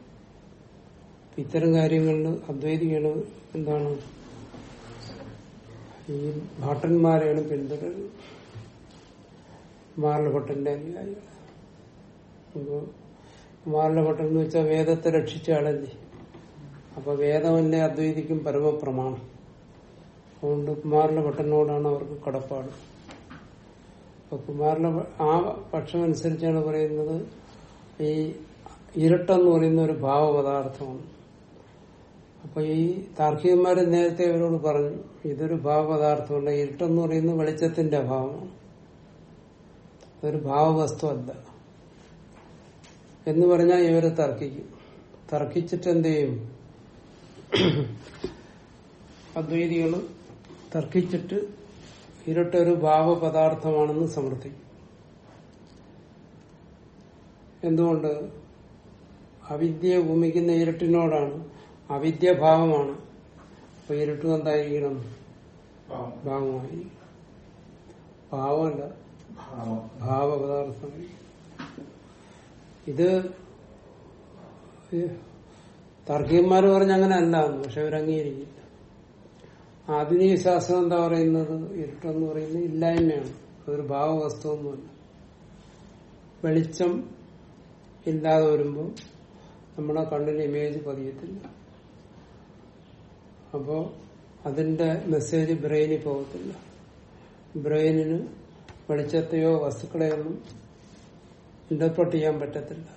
ഇത്തരം കാര്യങ്ങളിൽ അദ്വൈതികൾ എന്താണ്? ഈ ഭാട്ടന്മാരെയാണ് പിന്തുടരുന്നത് മാറലഭട്ടന്റെ അനുയായികൾ. മാറലഭട്ടൻ എന്ന് വെച്ചാൽ വേദത്തെ രക്ഷിച്ച ആളല്ലേ? അപ്പൊ വേദമല്ലേ അദ്വൈതിക്കും പരമപ്രമാണം. അതുകൊണ്ട് കുമാരലഭട്ടനോടാണ് അവർക്ക് കടപ്പാട്. അപ്പൊ കുമാരന്റെ ആ പക്ഷം അനുസരിച്ചാണ് പറയുന്നത്. ഈ ഇരട്ടെന്ന് പറയുന്ന ഒരു ഭാവപദാർത്ഥമാണ്. അപ്പൊ ഈ താർക്കികന്മാര് നേരത്തെ അവരോട് പറഞ്ഞു ഇതൊരു ഭാവപദാർത്ഥമല്ല ഇരുട്ടെന്ന് പറയുന്നത് വെളിച്ചത്തിന്റെ അഭാവമാണ്. അതൊരു ഭാവവസ്തുവല്ല. എന്ന് പറഞ്ഞാൽ ഇവർ തർക്കിക്കും. തർക്കിച്ചിട്ട് എന്ത് ചെയ്യും? അദ്വൈതികൾ തർക്കിച്ചിട്ട് ഇരുട്ടൊരു ഭാവപദാർത്ഥമാണെന്ന് സമർത്ഥിക്കും എന്തുകൊണ്ട്? അവിദ്യ ഭൂമിക്കുന്ന ഇരട്ടിനോടാണ്. അവിദ്യ ഭാവമാണ്. അപ്പൊ ഇരുട്ടും എന്തായിരിക്കണം? ഭാവമായി ഭാവമല്ല. ഭാവപദാർത്ഥം. ഇത് താർക്കികന്മാർ പറഞ്ഞ അങ്ങനെ അല്ല പക്ഷെ അവരംഗീകരിക്കില്ല ആധുനിക ശാസ്ത്രം എന്താ പറയുന്നത്? ഇരുട്ടെന്ന് പറയുന്നത് ഇല്ലായ്മയാണ്. അതൊരു ഭാവവസ്തുവൊന്നുമല്ല. വെളിച്ചം ഇല്ലാതെ വരുമ്പോൾ നമ്മുടെ കണ്ണിന് ഇമേജ് പതിയത്തില്ല. അപ്പോ അതിന്റെ മെസ്സേജ് ബ്രെയിനിൽ പോകത്തില്ല. ബ്രെയിനിന് വെളിച്ചത്തെയോ വസ്തുക്കളെയോ ഒന്നും ഇന്റർപ്രട്ട് ചെയ്യാൻ പറ്റത്തില്ല.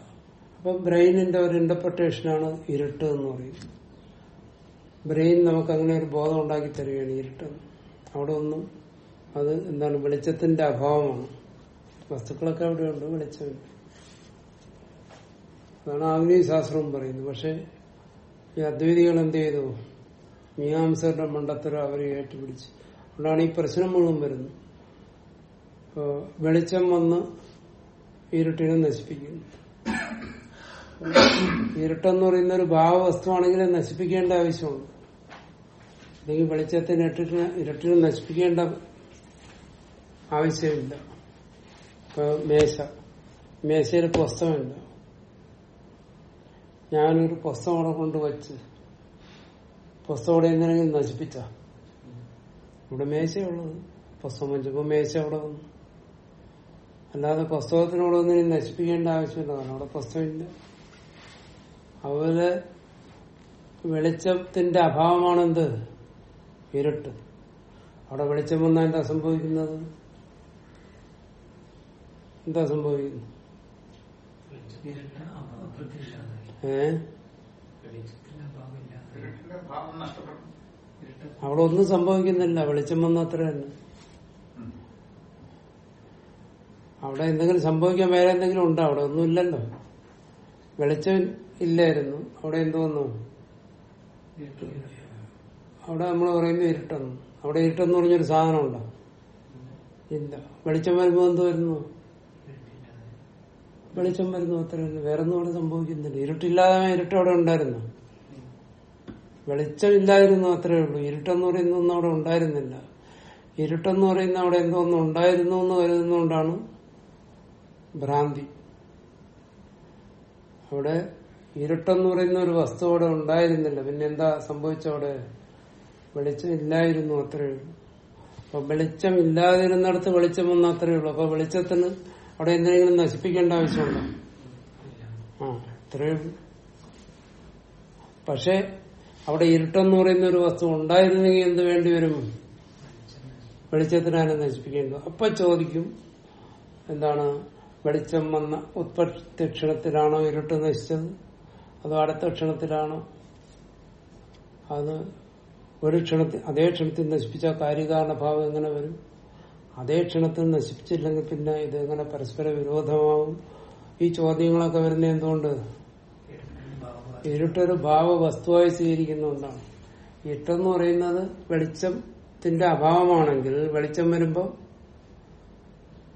അപ്പൊ ബ്രെയിനിന്റെ ഒരു ഇന്റർപ്രട്ടേഷനാണ് ഇരുട്ട് എന്ന് പറയുന്നത്. ബ്രെയിൻ നമുക്ക് അങ്ങനെ ഒരു ബോധം ഉണ്ടാക്കി തരികയാണ് ഇരുട്ടെന്ന് അവിടെ ഒന്നും അത് എന്താണ് വെളിച്ചത്തിന്റെ അഭാവമാണ്. വസ്തുക്കളൊക്കെ അവിടെ ഉണ്ട് വെളിച്ചമില്ല അതാണ് ആധുനിക ശാസ്ത്രവും പറയുന്നത്. പക്ഷെ ഈ അദ്വൈതികൾ എന്ത് ചെയ്തു? മീമാംസകരുടെ മണ്ടത്തരം അവരെ ഏറ്റുപിടിച്ച്. അതുകൊണ്ടാണ് ഈ പ്രശ്നം മുഴുവൻ വരുന്നത്. വെളിച്ചം വന്ന് ഇരുട്ടിനെ നശിപ്പിക്കുന്നു ഇരുട്ടെന്ന് പറയുന്ന ഒരു ഭാവവസ്തുവാണെങ്കിൽ നശിപ്പിക്കേണ്ട ആവശ്യമുണ്ട്. അല്ലെങ്കിൽ വെളിച്ചത്തിന് ഇരുട്ടിനെ നശിപ്പിക്കേണ്ട ആവശ്യമില്ല. ഇപ്പൊ മേശ. മേശയിൽ പുസ്തകമില്ല ഞാനൊരു പുസ്തകം അവിടെ കൊണ്ടുവച്ച് പുസ്തകം അവിടെ എന്തിനെങ്കിലും നശിപ്പിച്ച? ഇവിടെ മേശയുള്ളത് പുസ്തകം വെച്ചപ്പോ മേശ അവിടെ വന്നു. അല്ലാതെ പുസ്തകത്തിനോട് ഒന്നിനും നശിപ്പിക്കേണ്ട ആവശ്യമില്ല. അവിടെ പുസ്തകമില്ല അതുപോലെ വെളിച്ചത്തിന്റെ അഭാവമാണെന്ത്? ഇരുട്ട് അവിടെ വെളിച്ചം വന്നാൽ എന്താ സംഭവിക്കുന്നത്? എന്താ സംഭവിക്കുന്നത് അപ്രത്യക്ഷമായി. ഏ? അവിടെ ഒന്നും സംഭവിക്കുന്നില്ല. വെളിച്ചം വന്ന അത്ര തന്നെ. അവിടെ എന്തെങ്കിലും സംഭവിക്കാൻ വേറെ എന്തെങ്കിലും ഉണ്ടോ? അവിടെ ഒന്നും ഇല്ലല്ലോ. വെളിച്ചം ഇല്ലായിരുന്നു. അവിടെ എന്തോന്നു ഇരുട്ട്. അവിടെ നമ്മൾ പറയുന്നത് ഇരുട്ടെന്ന്. അവിടെ ഇരുട്ടെന്ന് പറഞ്ഞൊരു സാധനം ഉണ്ടോ ഇല്ല. വെളിച്ചം വരുമ്പോൾ എന്ത് വരുന്നു? വെളിച്ചം വരുന്നു അത്ര വേറെ ഒന്നും അവിടെ സംഭവിക്കുന്നില്ല. ഇരുട്ടില്ലാതെ ഇരുട്ട് അവിടെ ഉണ്ടായിരുന്നു. വെളിച്ചം ഇല്ലായിരുന്നു അത്രേ ഉള്ളൂ. ഇരുട്ടെന്ന് പറയുന്ന ഒന്നും അവിടെ ഉണ്ടായിരുന്നില്ല. ഇരുട്ടെന്ന് പറയുന്ന അവിടെ എന്തോ ഒന്നും ഉണ്ടായിരുന്നു എന്ന് കരുതുന്നോണ്ടാണ് ഭ്രാന്തി. അവിടെ ഇരുട്ടെന്ന് പറയുന്ന ഒരു വസ്തു അവിടെ ഉണ്ടായിരുന്നില്ല. പിന്നെന്താ സംഭവിച്ചവിടെ? വെളിച്ചം ഇല്ലായിരുന്നു അത്രേ ഉള്ളൂ. അപ്പൊ വെളിച്ചം ഇല്ലാതിരുന്നിടത്ത് വെളിച്ചം വന്ന അത്രേ ഉള്ളൂ. അപ്പൊ വെളിച്ചത്തിന് അവിടെ എന്തെങ്കിലും നശിപ്പിക്കേണ്ട ആവശ്യമുണ്ടോ. ആ അത്രേ ഉള്ളൂ. പക്ഷെ അവിടെ ഇരുട്ടെന്ന് പറയുന്ന ഒരു വസ്തു ഉണ്ടായിരുന്നെങ്കിൽ എന്ത് വേണ്ടി വരും? വെളിച്ചത്തിനാണ് നശിപ്പിക്കേണ്ടത്. അപ്പൊ ചോദിക്കും എന്താണ് വെളിച്ചം വന്ന ഉത്പത്തി ക്ഷണത്തിലാണോ ഇരുട്ട് നശിച്ചത്? അതോ അടുത്ത ക്ഷണത്തിലാണോ? അത് ഒരു ക്ഷണത്തിൽ അതേ ക്ഷണത്തിൽ നശിപ്പിച്ച കാര്യകാരണ ഭാവം എങ്ങനെ വരും? അതേ ക്ഷണത്തിൽ നശിപ്പിച്ചില്ലെങ്കിൽ പിന്നെ ഇത് എങ്ങനെ പരസ്പര വിരോധമാവും? ഈ ചോദ്യങ്ങളൊക്കെ വരുന്ന എന്തുകൊണ്ട്? ഇരുട്ടൊരു ഭാവ വസ്തുവായി സ്വീകരിക്കുന്നതുകൊണ്ടാണ് ഇരുട്ടെന്ന് പറയുന്നത് വെളിച്ചത്തിന്റെ അഭാവമാണെങ്കിൽ വെളിച്ചം വരുമ്പോൾ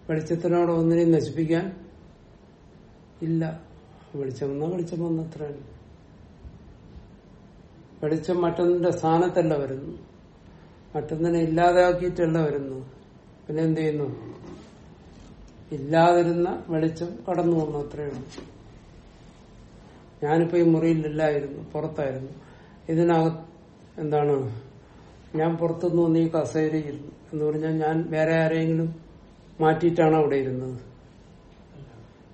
വെളിച്ചത്തിനോട് ഒന്നിനെയും നശിപ്പിക്കാൻ ഇല്ല. വെളിച്ചം വന്നാൽ വെളിച്ചം വന്നത്രയാണ് വെളിച്ചം മറ്റൊന്നിന്റെ സ്ഥാനത്തല്ല വരുന്നു. മറ്റൊന്നിനെ ഇല്ലാതാക്കിയിട്ടല്ല വരുന്നു. പിന്നെ എന്ത് ചെയ്യുന്നു? ഇല്ലാതിരുന്ന വെളിച്ചം കടന്നു വന്നു അത്രയേ ഉള്ളൂ. ഞാനിപ്പോ ഈ മുറിയിലില്ലായിരുന്നു പുറത്തായിരുന്നു. ഇതിനകത്ത് എന്താണ്? ഞാൻ പുറത്തുനിന്ന് വന്ന് ഈ കസേരയിരുന്നു എന്ന് പറഞ്ഞാൽ ഞാൻ വേറെ ആരെങ്കിലും മാറ്റിയിട്ടാണോ അവിടെ ഇരുന്നത്?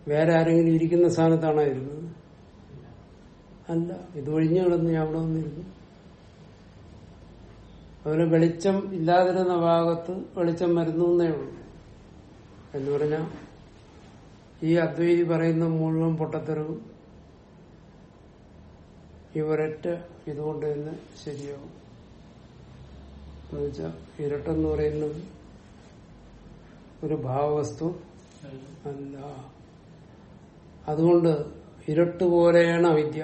വേറെ ആരെങ്കിലും ഇരിക്കുന്ന സ്ഥാനത്താണോ ഇരുന്നത്? അല്ല ഇതൊഴിഞ്ഞു കിടന്ന് ഞാൻ അവിടെ വന്നിരുന്നു. അതുപോലെ വെളിച്ചം ഇല്ലാതിരുന്ന ഭാഗത്ത് വെളിച്ചം വരുന്നു എന്നേ ഉള്ളൂ. എന്ന് പറഞ്ഞാൽ ഈ അദ്വൈതി പറയുന്ന മുഴുവൻ പൊട്ടത്തെറിവും ഈ ഒരൊറ്റ ഇതുകൊണ്ട് തന്നെ ശരിയാവും. എന്നുവെച്ചാൽ ഇരട്ടെന്ന് പറയുന്നത് ഒരു ഭാവവസ്തു അല്ല. അതുകൊണ്ട് ഇരട്ട് പോലെയാണ് അവിദ്യ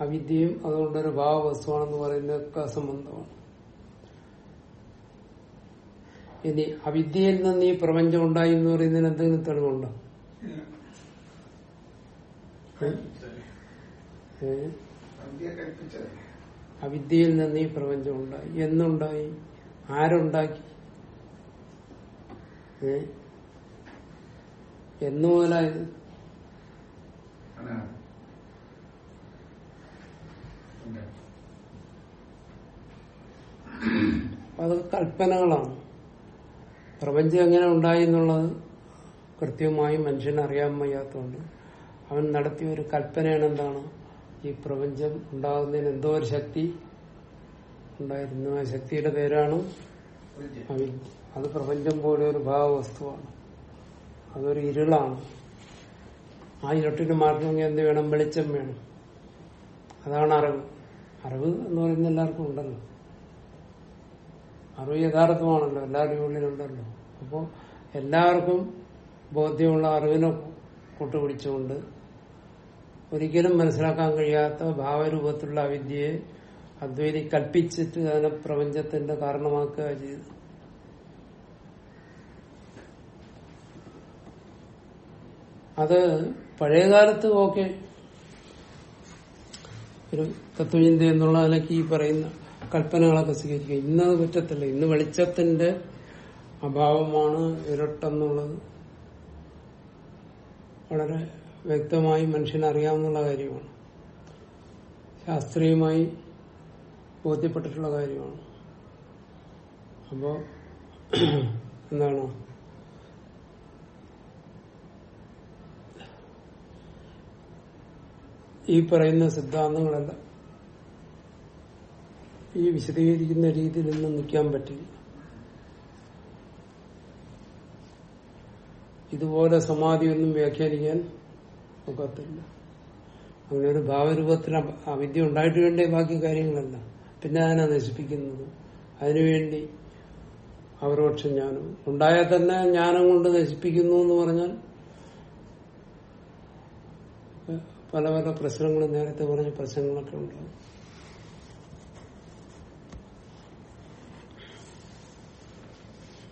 അവിദ്യയും അതുകൊണ്ടൊരു ഭാവവസ്തുവാണെന്ന് പറയുന്നതൊക്കെ അസംബന്ധമാണ്. ഇനി അവിദ്യയിൽ നിന്ന് ഈ പ്രപഞ്ചം ഉണ്ടായി എന്ന് പറയുന്നതിന് എന്തെങ്കിലും തെളിവുണ്ടോ? അവിദ്യയിൽ നിന്ന് ഈ പ്രപഞ്ചം ഉണ്ടായി. എന്നുണ്ടായി? ആരുണ്ടാക്കി? എന്നു മുതലായത്. അത് കൽപ്പനകളാണ്. പ്രപഞ്ചം എങ്ങനെ ഉണ്ടായി എന്നുള്ളത് കൃത്യമായി മനുഷ്യന് അറിയാൻ വയ്യാത്തതുകൊണ്ട് അവൻ നടത്തിയ ഒരു കൽപ്പനയാണ് എന്താണ്? ഈ പ്രപഞ്ചം ഉണ്ടാകുന്നതിന് എന്തോ ഒരു ശക്തി ഉണ്ടായിരുന്നു. ആ ശക്തിയുടെ പേരാണ് അത് പ്രപഞ്ചം പോലെ ഒരു ഭാവവസ്തുവാണ്. അതൊരു ഇരുളാണ്. ആ ഇരുട്ടിന് മാറ്റണമെങ്കിൽ എന്ത് വേണം? വെളിച്ചം വേണം. അതാണ് അറിവ്. അറിവ് എന്ന് പറയുന്നത് എല്ലാവർക്കും ഉണ്ടല്ലോ. അറിവ് യഥാർത്ഥമാണല്ലോ എല്ലാവരുടെയും ഉള്ളിലുണ്ടല്ലോ അപ്പോൾ എല്ലാവർക്കും ബോധ്യമുള്ള അറിവിനെ കൂട്ടുപിടിച്ചുകൊണ്ട് ഒരിക്കലും മനസ്സിലാക്കാൻ കഴിയാത്ത ഭാവരൂപത്തിലുള്ള അവിദ്യയെ അദ്വൈതി കൽപ്പിച്ചിട്ട് അതിനെ പ്രപഞ്ചത്തിന്റെ കാരണമാക്കുക ചെയ്തു. അത് പഴയകാലത്ത് ഓക്കെ ഒരു തത്വചിന്ത എന്നുള്ള നിലയ്ക്ക് ഈ പറയുന്ന കൽപ്പനകളൊക്കെ സ്വീകരിക്കുക. ഇന്നത് പറ്റത്തില്ല. ഇന്ന് വെളിച്ചത്തിന്റെ അഭാവമാണ് ഇരട്ടെന്നുള്ളത്. വളരെ വ്യക്തമായി മനുഷ്യനറിയാവുന്ന കാര്യമാണ്. ശാസ്ത്രീയമായി ബോധ്യപ്പെട്ടിട്ടുള്ള കാര്യമാണ്. അപ്പോ എന്താണ്? ഈ പറയുന്ന സിദ്ധാന്തങ്ങളല്ല ഈ വിശദീകരിക്കുന്ന രീതിയിൽ ഒന്നും നിൽക്കാൻ പറ്റില്ല. ഇതുപോലെ സമാധിയൊന്നും വ്യാഖ്യാനിക്കാൻ ഒക്കത്തില്ല. അങ്ങനെ ഒരു ഭാവരൂപത്തിൽ ആ അവിദ്യ ഉണ്ടായിട്ട് വേണ്ടേ ബാക്കി കാര്യങ്ങളല്ല. പിന്നെ അതിനെ നശിപ്പിക്കുന്നത്. അതിനുവേണ്ടി അവരോക്ഷം ജ്ഞാനം. ഉണ്ടായാൽ തന്നെ ജ്ഞാനം കൊണ്ട് നശിപ്പിക്കുന്നു എന്ന് പറഞ്ഞാൽ പല പല പ്രശ്നങ്ങൾ നേരത്തെ പറഞ്ഞ പ്രശ്നങ്ങളൊക്കെ ഉണ്ടാവും.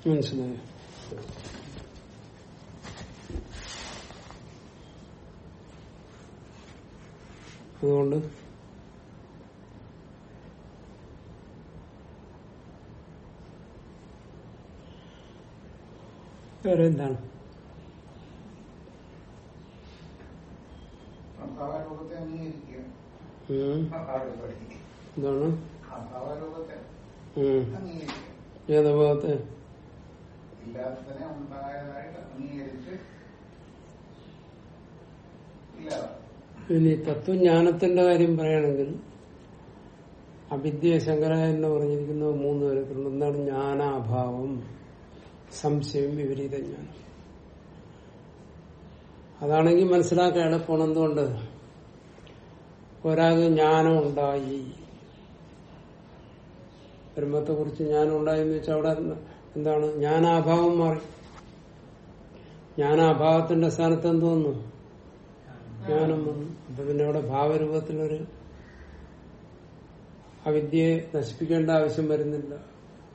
മനസ്സിലായോ? അതുകൊണ്ട് വേറെ എന്താണ്? എന്താണ് ഏത് ഭാഗത്തെ? ഇനി തത്വജ്ഞാനത്തിന്റെ കാര്യം പറയുകയാണെങ്കിൽ അവിദ്യ ശങ്കരായൻ പറഞ്ഞിരിക്കുന്നത് മൂന്ന് തരത്തിലുണ്ട് എന്താണ് ജ്ഞാനാഭാവം സംശയം വിപരീത ജ്ഞാനം അതാണെങ്കിൽ മനസ്സിലാക്കാൻ എളുപ്പമാണ് എന്തുകൊണ്ട് ഒരാൾക്ക് ജ്ഞാനം ഉണ്ടായി ബ്രഹ്മത്തെ കുറിച്ച് ജ്ഞാനം ഉണ്ടായി എന്ന് വെച്ചാൽ അവിടെ എന്താണ്? ജ്ഞാനാഭാവം മാറി. ജ്ഞാനാഭാവത്തിന്റെ സ്ഥാനത്ത് എന്ത് വന്നു. ജ്ഞാനം വന്നു അപ്പൊ പിന്നെ അവിടെ ഭാവരൂപത്തിലൊരു അവിദ്യയെ നശിപ്പിക്കേണ്ട ആവശ്യം വരുന്നില്ല.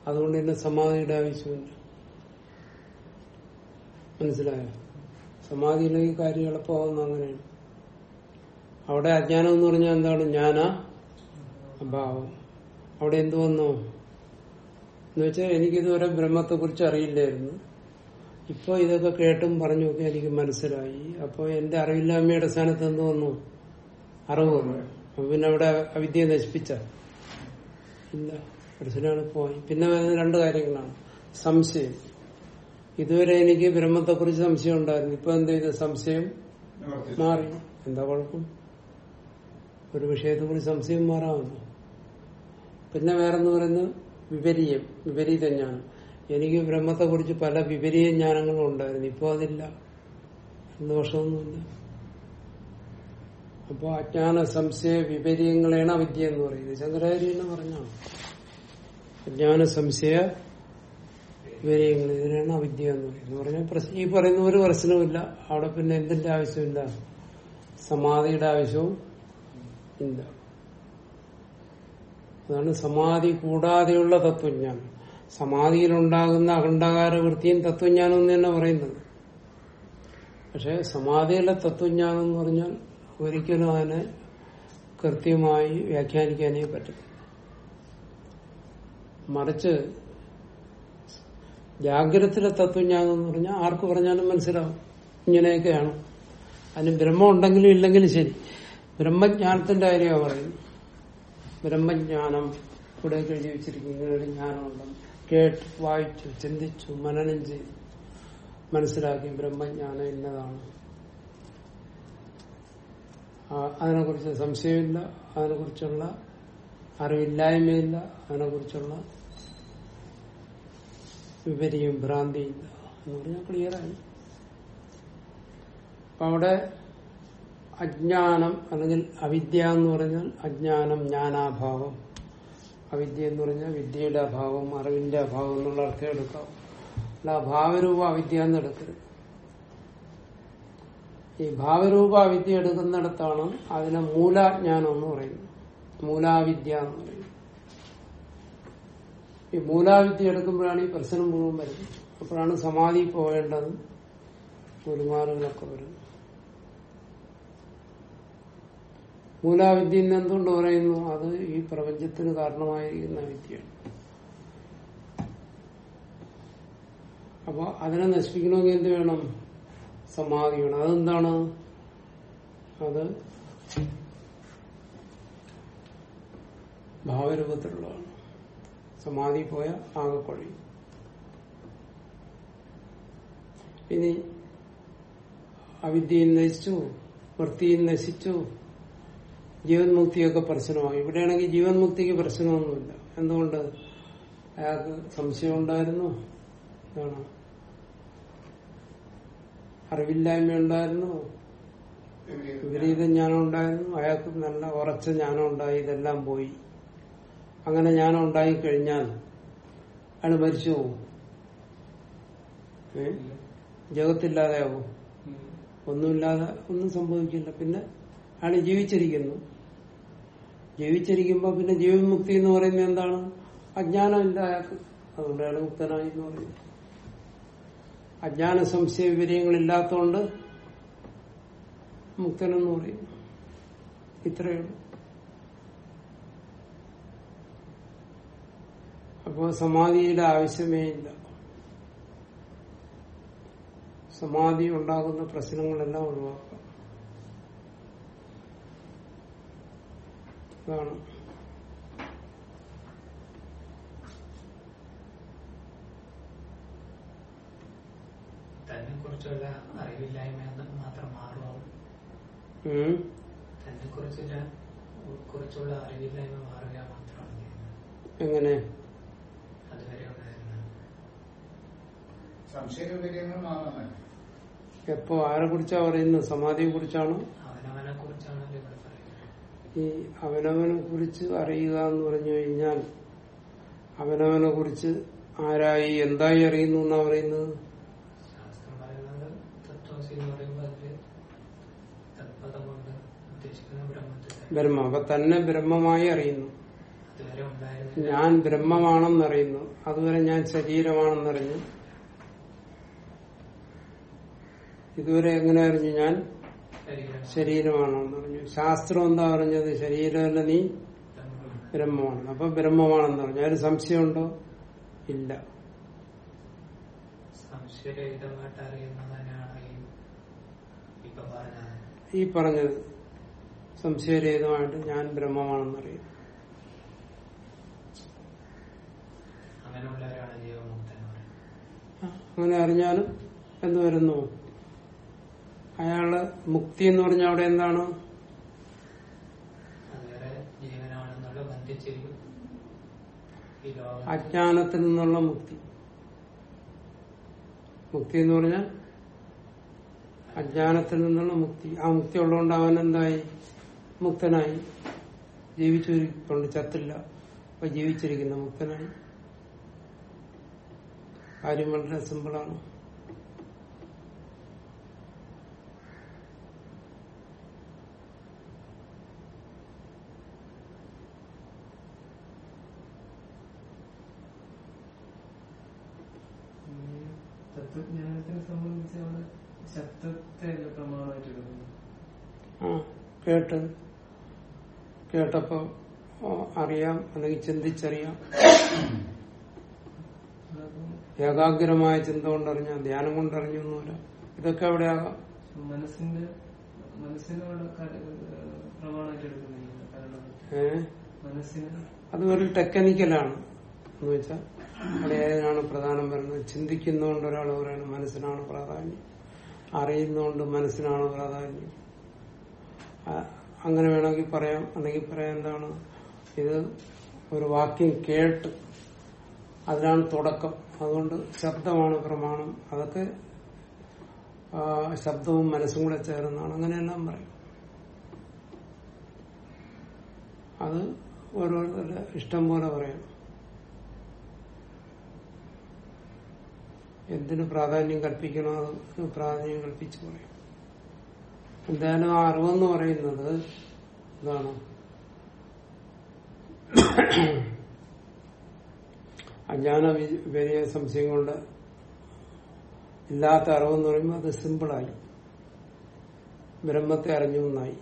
അതുകൊണ്ട് തന്നെ സമാധിയുടെ ആവശ്യമില്ല. മനസ്സിലായോ? സമാധിയിലേക്ക് കാര്യം എളുപ്പമാകുന്ന അങ്ങനെയാണ്. അവിടെ അജ്ഞാനം എന്ന് പറഞ്ഞാൽ എന്താണ്? ജ്ഞാന അഭാവം. അവിടെ എന്തു വന്നു? എന്നുവെച്ചാൽ എനിക്കിതുവരെ ബ്രഹ്മത്തെ കുറിച്ച് അറിയില്ലായിരുന്നു. ഇപ്പൊ ഇതൊക്കെ കേട്ടും പറഞ്ഞുമൊക്കെ എനിക്ക് മനസ്സിലായി. അപ്പൊ എന്റെ അറിവില്ലാമ്മയുടെ സ്ഥാനത്ത് എന്ത് വന്നു? അറിവ് വന്നു. അപ്പൊ പിന്നെ അവിടെ അവിദ്യ നശിപ്പിച്ച. ഇല്ല മനസ്സിലാണ് പോയി. പിന്നെ വരുന്ന രണ്ട് കാര്യങ്ങളാണ്. സംശയം. ഇതുവരെ എനിക്ക് ബ്രഹ്മത്തെ കുറിച്ച് സംശയം ഉണ്ടായിരുന്നു. ഇപ്പൊ എന്ത് ചെയ്ത് സംശയം? മാറി. എന്താ കുഴപ്പം? ഒരു വിഷയത്തെ കുറിച്ച് സംശയം മാറാമല്ലോ. പിന്നെ വേറെന്ന് പറയുന്നത് വിപരീയം. വിപരീത ജ്ഞാനം. എനിക്ക് ബ്രഹ്മത്തെ കുറിച്ച് പല വിപരീത ജ്ഞാനങ്ങളും ഉണ്ടായിരുന്നു. ഇപ്പൊ അതില്ല. ദോഷമൊന്നുമില്ല അപ്പൊ അജ്ഞാന സംശയ വിപരീയങ്ങളെയാണ് അവിദ്യ എന്ന് പറയുന്നത്. ചന്ദ്രാചാര്യ പറഞ്ഞാണ്. അജ്ഞാന സംശയ വിപരീയങ്ങൾ ഇതിനാണ് അവിദ്യ എന്ന് പറയുന്നത്. പറഞ്ഞാൽ ഈ പറയുന്ന ഒരു പ്രശ്നവുമില്ല. അവിടെ പിന്നെ എന്തിന്റെ ആവശ്യമില്ല? സമാധിയുടെ ആവശ്യവും ഇല്ല. അതാണ് സമാധി കൂടാതെയുള്ള തത്വജ്ഞാനം. സമാധിയിലുണ്ടാകുന്ന അഖണ്ഡകാര വൃത്തിയും തത്വജ്ഞാനം എന്ന് തന്നെ പറയുന്നത്. പക്ഷെ സമാധിയിലെ തത്വജ്ഞാനം എന്ന് പറഞ്ഞാൽ ഒരിക്കലും അതിനെ കൃത്യമായി വ്യാഖ്യാനിക്കാനേ പറ്റത്തില്ല. മറിച്ച് ജാഗ്രതത്തിലെ തത്വജ്ഞാനം എന്ന് പറഞ്ഞാൽ ആർക്ക് പറഞ്ഞാലും മനസ്സിലാവും. ഇങ്ങനെയൊക്കെയാണ്. അതിന് ബ്രഹ്മം ഉണ്ടെങ്കിലും ഇല്ലെങ്കിലും ശരി. ബ്രഹ്മജ്ഞാനത്തിന്റെ കാര്യമാണ് പറയുന്നത്. ബ്രഹ്മജ്ഞാനം ഇവിടെ എഴുതി വെച്ചിരിക്കുന്നു ഇങ്ങനെ ഒരു ജ്ഞാനമുണ്ടെന്ന് കേട്ട് വായിച്ചു ചിന്തിച്ചു മനനം ചെയ്തു. മനസ്സിലാക്കി ബ്രഹ്മജ്ഞാനം ഇന്നതാണ്. അതിനെക്കുറിച്ച് സംശയമില്ല. അതിനെക്കുറിച്ചുള്ള അറിവില്ലായ്മയില്ല. അതിനെക്കുറിച്ചുള്ള വിപരിയും ഭ്രാന്തിയില്ല എന്ന് പറഞ്ഞാൽ ക്ലിയറായി അപ്പൊ അവിടെ അജ്ഞാനം അല്ലെങ്കിൽ അവിദ്യ എന്ന് പറഞ്ഞാൽ അജ്ഞാനം ജ്ഞാനാഭാവം. അവിദ്യ എന്ന് പറഞ്ഞാൽ വിദ്യയുടെ അഭാവം അറിവിന്റെ അഭാവം എന്നുള്ള അർത്ഥം എടുക്കാം. അല്ല ഭാവരൂപ അവിദ്യ എന്ന് എടുക്കരുത്. ഈ ഭാവരൂപ വിദ്യ എടുക്കുന്നിടത്താണ് അതിനെ മൂലാജ്ഞാനം എന്ന് പറയുന്നത്. മൂലാവിദ്യ എന്ന് പറയുന്നത്. ഈ മൂലാവിദ്യ എടുക്കുമ്പോഴാണ് ഈ പ്രശ്നം മുഴുവൻ വരുന്നത്. അപ്പോഴാണ് സമാധി പോകേണ്ടത്. ഗുരുമാറുകളൊക്കെ വരുന്നത്. മൂലാവിദ്യ എന്തുകൊണ്ട് പറയുന്നു? അത് ഈ പ്രപഞ്ചത്തിന് കാരണമായിരിക്കുന്ന വിദ്യയാണ്. അപ്പൊ അതിനെ നശിപ്പിക്കണമെങ്കിൽ എന്ത് വേണം? സമാധി വേണം. അതെന്താണ്? അത് ഭാവരൂപത്തിലുള്ളതാണ്. സമാധി പോയ ആകെ കൊഴിയും ഇനി അവിദ്യയും നശിച്ചു വൃത്തിയും നശിച്ചു ജീവൻ മുക്തിയൊക്കെ പ്രശ്നമാണ് ഇവിടെയാണെങ്കിൽ ജീവൻ മുക്തിക്ക് പ്രശ്നമൊന്നുമില്ല. എന്തുകൊണ്ട്? അയാൾക്ക് സംശയം ഉണ്ടായിരുന്നു എന്താണ്? അറിവില്ലായ്മ ഉണ്ടായിരുന്നു വിപരീത ജ്ഞാനം ഉണ്ടായിരുന്നു അയാൾക്ക് നല്ല ഉറച്ച ജ്ഞാനം ഉണ്ടായി ഇതെല്ലാം പോയി. അങ്ങനെ ജ്ഞാനം ഉണ്ടായിക്കഴിഞ്ഞാൽ അയാൾ മരിച്ചു പോകും? ജഗത്തില്ലാതെയാവും ഒന്നുമില്ലാതെ ഒന്നും സംഭവിക്കില്ല. പിന്നെ അയാൾ ജീവിച്ചിരിക്കുന്നു. ജീവിച്ചിരിക്കുമ്പോ പിന്നെ ജീവൻ മുക്തി എന്ന് പറയുന്നത് എന്താണ്? അജ്ഞാനമില്ല അയാൾക്ക്. അതുകൊണ്ട് അയാൾ മുക്തനായി എന്ന് പറയുന്നു. അജ്ഞാന സംശയ വിവരങ്ങളില്ലാത്തതുകൊണ്ട് മുക്തനെന്ന് പറയും ഇത്രയേ ഉള്ളൂ അപ്പോ സമാധിയുടെ ആവശ്യമേ ഇല്ല. സമാധി ഉണ്ടാകുന്ന പ്രശ്നങ്ങളെല്ലാം ഒഴിവാക്കാം. അതാണ്. തന്നെ കുറിച്ചുള്ള അറിവില്ലായ്മ മാത്രം മാറുമോ. തന്നെ കുറിച്ചുള്ള കുറിച്ചുള്ള അറിവില്ലായ്മ മാറുക മാത്രമാണ്. എങ്ങനെ അതുവരെ ഉണ്ടായിരുന്നത് സംശയ വിവരങ്ങൾ മാറുന്നതന്നെ എപ്പോ ആരെ കുറിച്ചാ പറയുന്നത്? സമാധിയെ കുറിച്ചാണോ? ഈ അവനവനെ കുറിച്ച് അറിയുക എന്ന് പറഞ്ഞു കഴിഞ്ഞാൽ അവനവനെ കുറിച്ച് ആരായി എന്തായി അറിയുന്നു എന്നാ പറയുന്നത്? ബ്രഹ്മ. അപ്പൊ തന്നെ ബ്രഹ്മമായി അറിയുന്നു. അതുവരെ ഞാൻ ബ്രഹ്മമാണെന്നറിയുന്നു. അതുവരെ ഞാൻ ശരീരമാണെന്നറിഞ്ഞു. ഇതുവരെ എങ്ങനെ അറിഞ്ഞു? ഞാൻ ശരീരം. ശരീരമാണെന്നറിഞ്ഞു ശാസ്ത്രം എന്താ പറഞ്ഞത്? ശരീരമല്ല നീ ബ്രഹ്മമാണ്. അപ്പൊ ബ്രഹ്മമാണെന്ന് പറഞ്ഞു. അതിന് സംശയമുണ്ടോ? ഇല്ല. ഈ പറഞ്ഞത്. സംശയരഹിതമായിട്ട് ഞാൻ എന്ന് പറയുന്നത് അങ്ങനെ അറിഞ്ഞാലും എന്ത് വരുന്നു അയാൾ മുക്തി എന്ന് പറഞ്ഞ അവിടെ എന്താണ്? അജ്ഞാനത്തിൽ നിന്നുള്ള മുക്തി. മുക്തി എന്ന് പറഞ്ഞാൽ അജ്ഞാനത്തിൽ നിന്നുള്ള മുക്തി. ആ മുക്തി ഉള്ളതുകൊണ്ട് അവൻ എന്തായി? മുക്തനായി. ജീവിച്ചിരിക്കൊണ്ട് ചത്തില്ല. അപ്പൊ ജീവിച്ചിരിക്കുന്ന മുക്തനായി. കാര്യം വളരെ സിമ്പിളാണ് തത്വജ്ഞാനത്തിനെ സംബന്ധിച്ച് അവിടെ ശബ്ദത്തെ അല്ല പ്രമാണമായിട്ട് എടുക്കുന്നത് ആ കേട്ട്. കേട്ടപ്പോ അറിയാം അല്ലെങ്കിൽ ചിന്തിച്ചറിയാം. ഏകാഗ്രമായ ചിന്ത കൊണ്ടറിഞ്ഞ ധ്യാനം കൊണ്ടറിഞ്ഞ ഒന്നുമില്ല. ഇതൊക്കെ എവിടെയാകാം? മനസ്സിന്റെ മനസ്സിനോട് പ്രമാണമായിട്ട് എടുക്കുന്നില്ല. കാരണം ഏഹ് മനസ്സിന് അത് ഒരു ടെക്നിക്കലാണ്. എന്ന് വെച്ചാൽ അവിടെ ഏതിനാണ് പ്രധാനം വരുന്നത്. ചിന്തിക്കുന്നതുകൊണ്ട് ഒരാൾ പറയുന്നത് മനസ്സിനാണ് പ്രാധാന്യം. അറിയുന്നതുകൊണ്ട് മനസ്സിനാണ് പ്രാധാന്യം. അങ്ങനെ വേണമെങ്കിൽ പറയാം. അല്ലെങ്കിൽ പറയാം എന്താണ് ഇത് ഒരു വാക്യം കേട്ട് അതിനാണ് തുടക്കം. അതുകൊണ്ട് ശബ്ദമാണ് പ്രമാണം. അതൊക്കെ ശബ്ദവും മനസ്സും കൂടെ ചേർന്നാണ്. അങ്ങനെയെല്ലാം പറയും. അത് ഓരോരുത്തരുടെ ഇഷ്ടം പോലെ പറയാം. എന്തിന് പ്രാധാന്യം കൽപ്പിക്കണോ അതിന് പ്രാധാന്യം കൽപ്പിച്ചു പറയും. എന്തായാലും ആ അറിവെന്ന് പറയുന്നത് എന്താണ് അജ്ഞാന വലിയ വിപരീയ സംശയം കൊണ്ട് ഇല്ലാത്ത അറിവെന്ന് പറയുമ്പോൾ അത് സിമ്പിളായി. ബ്രഹ്മത്തെ അറിഞ്ഞു എന്നായി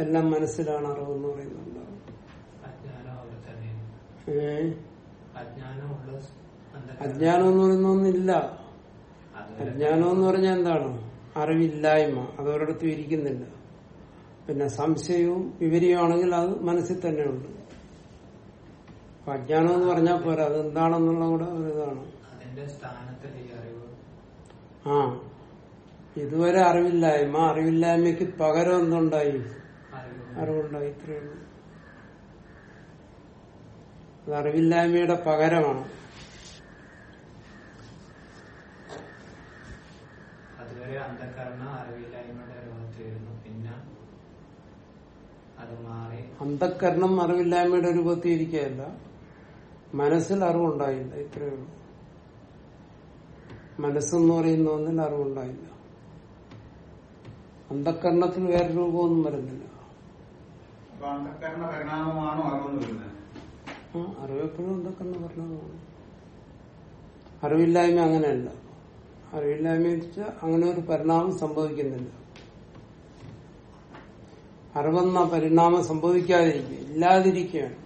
എല്ലാം മനസ്സിലാണ് അറിവെന്ന് പറയുന്നുണ്ടാവും ഏ? അജ്ഞാനം എന്ന് പറയുന്നൊന്നില്ല അതുവരെ അജ്ഞാനം എന്ന് പറഞ്ഞാൽ എന്താണ്? അറിവില്ലായ്മ. അത് ഒരിടത്തും ഇരിക്കുന്നില്ല. പിന്നെ സംശയവും വിവരിയുമാണെങ്കിൽ അത് മനസ്സിൽ തന്നെയുണ്ട് അപ്പൊ അജ്ഞാനം എന്ന് പറഞ്ഞാൽ പോരാ. അത് എന്താണെന്നുള്ള കൂടെ ഒരു ഇതാണ്. ആ. ഇതുവരെ അറിവില്ലായ്മ. അറിവില്ലായ്മക്ക് പകരം എന്തുണ്ടായി? അറിവ് അറിവുണ്ടായി. ഇത്രയേ ഉള്ളൂ. അത് അറിവില്ലായ്മയുടെ പകരമാണ്. അതുവരെ അന്ധകരണ അറിവില്ലായ്മയുടെ രൂപത്തിലായിരുന്നു പിന്നെ അത് മാറി അന്ധക്കരണം അറിവില്ലായ്മയുടെ രൂപത്തിൽ ഇരിക്കുകയല്ല. മനസ്സിൽ അറിവുണ്ടായില്ല ഇത്രയേ ഉള്ളൂ. മനസ്സെന്ന് പറയുന്ന ഒന്നിൽ അറിവുണ്ടായില്ല. അന്ധക്കരണത്തിൽ വേറെ രൂപമൊന്നും വരുന്നില്ല. അന്ധകരണ പരിണാമമാണോ അറിവെന്ന് വരുന്നത്? ആ അറിവെപ്പോഴും എന്തൊക്കെ പറഞ്ഞതാണ് അറിവില്ലായ്മ അങ്ങനെയല്ല. അറിവില്ലായ്മ അങ്ങനെ ഒരു പരിണാമം സംഭവിക്കുന്നില്ല. അറിവെന്ന പരിണാമം സംഭവിക്കാതിരിക്കുക ഇല്ലാതിരിക്കുകയാണ്.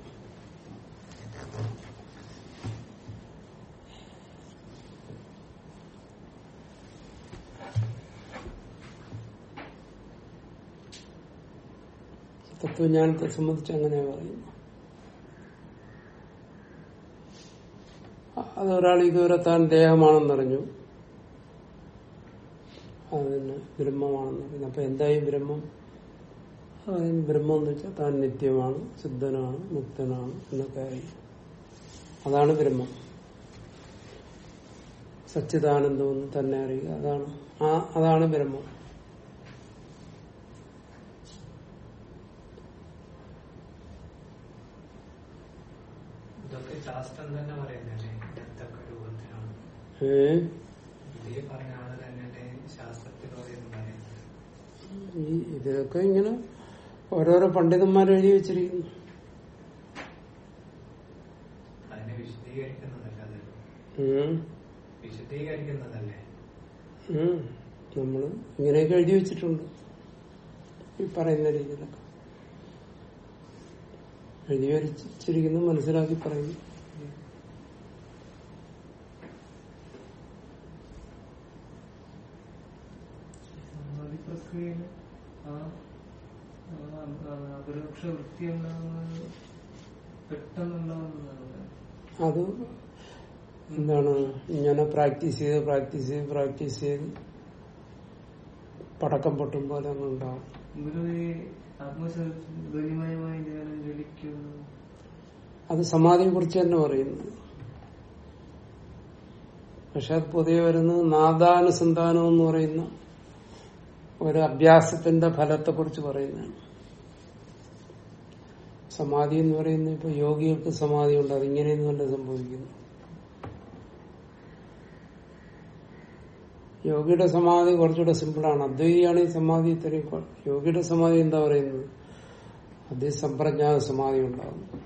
തത്വജ്ഞാനത്തെ സംബന്ധിച്ച് അങ്ങനെ പറയുന്നു അത് ഒരാൾ ഇതുവരെ താൻ ദേഹമാണെന്നറിഞ്ഞു. അതിന് ബ്രഹ്മമാണെന്ന് പറയുന്നു അപ്പൊ എന്തായി ബ്രഹ്മം? ബ്രഹ്മം എന്ന് വെച്ചാൽ താൻ നിത്യമാണ് ശുദ്ധനാണ് മുക്തനാണ് എന്നൊക്കെ ആയി. അതാണ് ബ്രഹ്മം. സച്ചിദാനന്ദം തന്നെ അറിയുക. അതാണ് ആ അതാണ് ബ്രഹ്മം. ശാസ്ത്രം തന്നെ പറയുന്നല്ലേ എന്തൊക്കെ രൂപത്തിലാണ് ഏ ഇതേ പറഞ്ഞ ആൾ തന്നെ ശാസ്ത്രത്തിലൂടെയും പറയുന്നത് ഈ ഇതിലൊക്കെ ഇങ്ങനെ ഓരോരോ പണ്ഡിതന്മാർ എഴുതി വെച്ചിരിക്കുന്നു. നമ്മൾ ഇങ്ങനെയൊക്കെ എഴുതി വെച്ചിട്ടുണ്ട്. ഈ പറയുന്ന രീതിയിലൊക്കെ. എഴുതി വരച്ചിരിക്കുന്നു മനസ്സിലാക്കി പറയുന്നു സമാധി പ്രക്രിയയിൽ ആ ആ, ആ, അപരോക്ഷ വൃത്തി ഉണ്ടാകുന്നത് പെട്ടെന്നുണ്ടാവുന്നതാണ് അത് എന്താണ് ഇങ്ങനെ പ്രാക്ടീസ് ചെയ്ത് പ്രാക്ടീസ് ചെയ്ത് പ്രാക്ടീസ് ചെയ്ത് പടക്കം പൊട്ടും പോലെ ഗരിമയമായി അത് സമാധിയെ കുറിച്ച് തന്നെ പറയുന്നു. പക്ഷെ അത് പൊതുവെ വരുന്നത് നാദാനുസന്ധാനം എന്ന് പറയുന്ന ഒരു അഭ്യാസത്തിന്റെ ഫലത്തെ കുറിച്ച് പറയുന്നതാണ്. സമാധി എന്ന് പറയുന്നത് ഇപ്പൊ യോഗികൾക്ക് സമാധി ഉണ്ട് അതിങ്ങനെയൊന്നും അല്ല സംഭവിക്കുന്നു യോഗിയുടെ സമാധി കുറച്ചുകൂടെ സിമ്പിളാണ്. അദ്വൈതിയാണ് ഈ സമാധി ഇത്രയും യോഗിയുടെ സമാധി എന്താ പറയുന്നത്? അത് സമ്പ്രജ്ഞാത സമാധി ഉണ്ടാകുന്നു.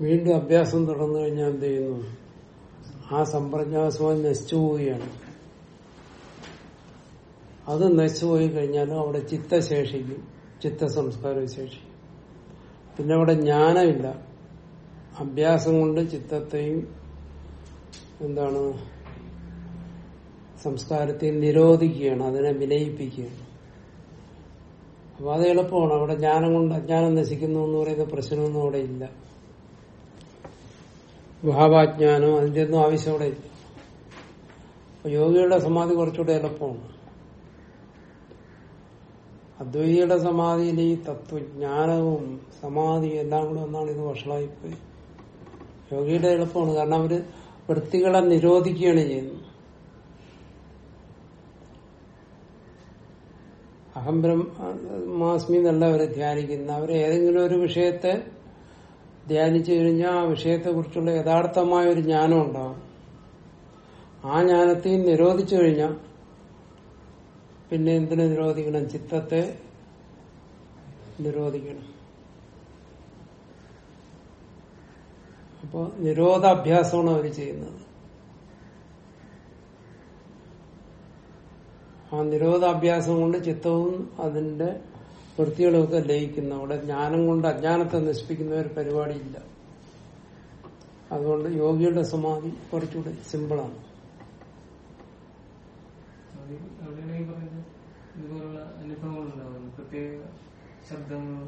വീണ്ടും അഭ്യാസം തുടർന്നു കഴിഞ്ഞാൽ എന്ത് ചെയ്യുന്നു? ആ സമ്പ്രജ്ഞാത സമാധി നശിച്ചു പോവുകയാണ്. അത് നശിച്ചു പോയി കഴിഞ്ഞാൽ അവിടെ ചിത്തശേഷിക്കും ചിത്തസംസ്കാരം ശേഷിക്കും. പിന്നെ അവിടെ ജ്ഞാനമില്ല. അഭ്യാസം കൊണ്ട് ചിത്തത്തെയും എന്താണ് സംസ്കാരത്തെ നിരോധിക്കുകയാണ് അതിനെ വിലയിപ്പിക്കുകയാണ് അപ്പൊ അത് എളുപ്പമാണ്. അവിടെ ജ്ഞാനം കൊണ്ട് അജ്ഞാനം നശിക്കുന്നു എന്ന് പറയുന്ന പ്രശ്നമൊന്നും അവിടെ ഇല്ല. ഭാവാജ്ഞാനം അതിന്റെ ഒന്നും ആവശ്യം അവിടെ ഇല്ല. യോഗികളുടെ സമാധി കുറച്ചുകൂടെ എളുപ്പമാണ്. അദ്വൈതിയുടെ സമാധിയിൽ ഈ തത്വജ്ഞാനവും സമാധി എല്ലാം കൂടെ ഒന്നാണ് ഇത് വഷളായിപ്പോയി. യോഗിയുടെ എളുപ്പമാണ്. കാരണം അവർ വൃത്തികളെ നിരോധിക്കുകയാണ് ചെയ്യുന്നത്. അഹം ബ്രഹ്മാസ്മി എന്നല്ല അവരെ ധ്യാനിക്കുന്ന അവരെ ഏതെങ്കിലും ഒരു വിഷയത്തെ ധ്യാനിച്ചു കഴിഞ്ഞാൽ ആ വിഷയത്തെ കുറിച്ചുള്ള യഥാർത്ഥമായ ഒരു ജ്ഞാനം ഉണ്ടാവും. ആ ജ്ഞാനത്തെയും നിരോധിച്ചു കഴിഞ്ഞാൽ പിന്നെ എന്തിനെ നിരോധിക്കണം? ചിത്തത്തെ നിരോധിക്കണം. അപ്പൊ നിരോധാഭ്യാസമാണ് അവർ ചെയ്യുന്നത്. ആ നിരോധാഭ്യാസം കൊണ്ട് ചിത്തവും അതിന്റെ വൃത്തികളുമൊക്കെ ലയിക്കുന്നു. അവിടെ ജ്ഞാനം കൊണ്ട് അജ്ഞാനത്തെ നശിപ്പിക്കുന്ന ഒരു പരിപാടിയില്ല. അതുകൊണ്ട് യോഗിയുടെ സമാധി കുറച്ചുകൂടി സിമ്പിളാണ് അത് അവിടെയാണ് ഈ പറയുന്നത് ഇതുപോലുള്ള അനുഭവങ്ങൾ ഉണ്ടാവുന്നു പ്രത്യേക ശബ്ദങ്ങൾ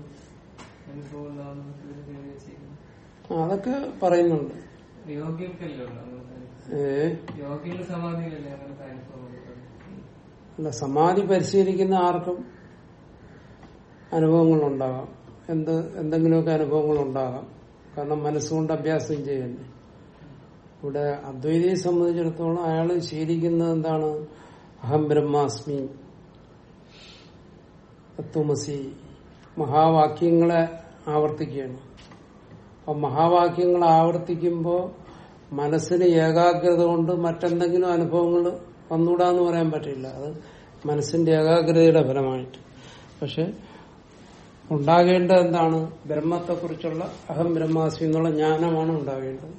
അനുഭവം ആ, അതൊക്കെ പറയുന്നുണ്ട്. യോഗ്യർക്കല്ലോ യോഗികളുടെ സമാധിയിലല്ലേ അങ്ങനത്തെ അനുഭവം അല്ല സമാധി പരിശീലിക്കുന്ന ആർക്കും അനുഭവങ്ങൾ ഉണ്ടാകാം എന്ത് എന്തെങ്കിലുമൊക്കെ അനുഭവങ്ങൾ ഉണ്ടാകാം കാരണം മനസ്സുകൊണ്ട് അഭ്യാസം ചെയ്യുന്നു ഇവിടെ അദ്വൈതിയെ സംബന്ധിച്ചിടത്തോളം അയാൾ ശീലിക്കുന്നത് എന്താണ്? അഹം ബ്രഹ്മാസ്മി. തത്വമസി. മഹാവാക്യങ്ങളെ ആവർത്തിക്കുകയാണ്. അപ്പൊ മഹാവാക്യങ്ങൾ ആവർത്തിക്കുമ്പോൾ മനസ്സിന് ഏകാഗ്രത കൊണ്ട് മറ്റെന്തെങ്കിലും അനുഭവങ്ങൾ വന്നുകൂടാന്ന് പറയാൻ പറ്റില്ല. അത് മനസ്സിന്റെ ഏകാഗ്രതയുടെ ഫലമായിട്ട്. പക്ഷെ ഉണ്ടാകേണ്ടത് എന്താണ്? ബ്രഹ്മത്തെക്കുറിച്ചുള്ള അഹം ബ്രഹ്മാസ്മി എന്നുള്ള ജ്ഞാനമാണ് ഉണ്ടാകേണ്ടത്.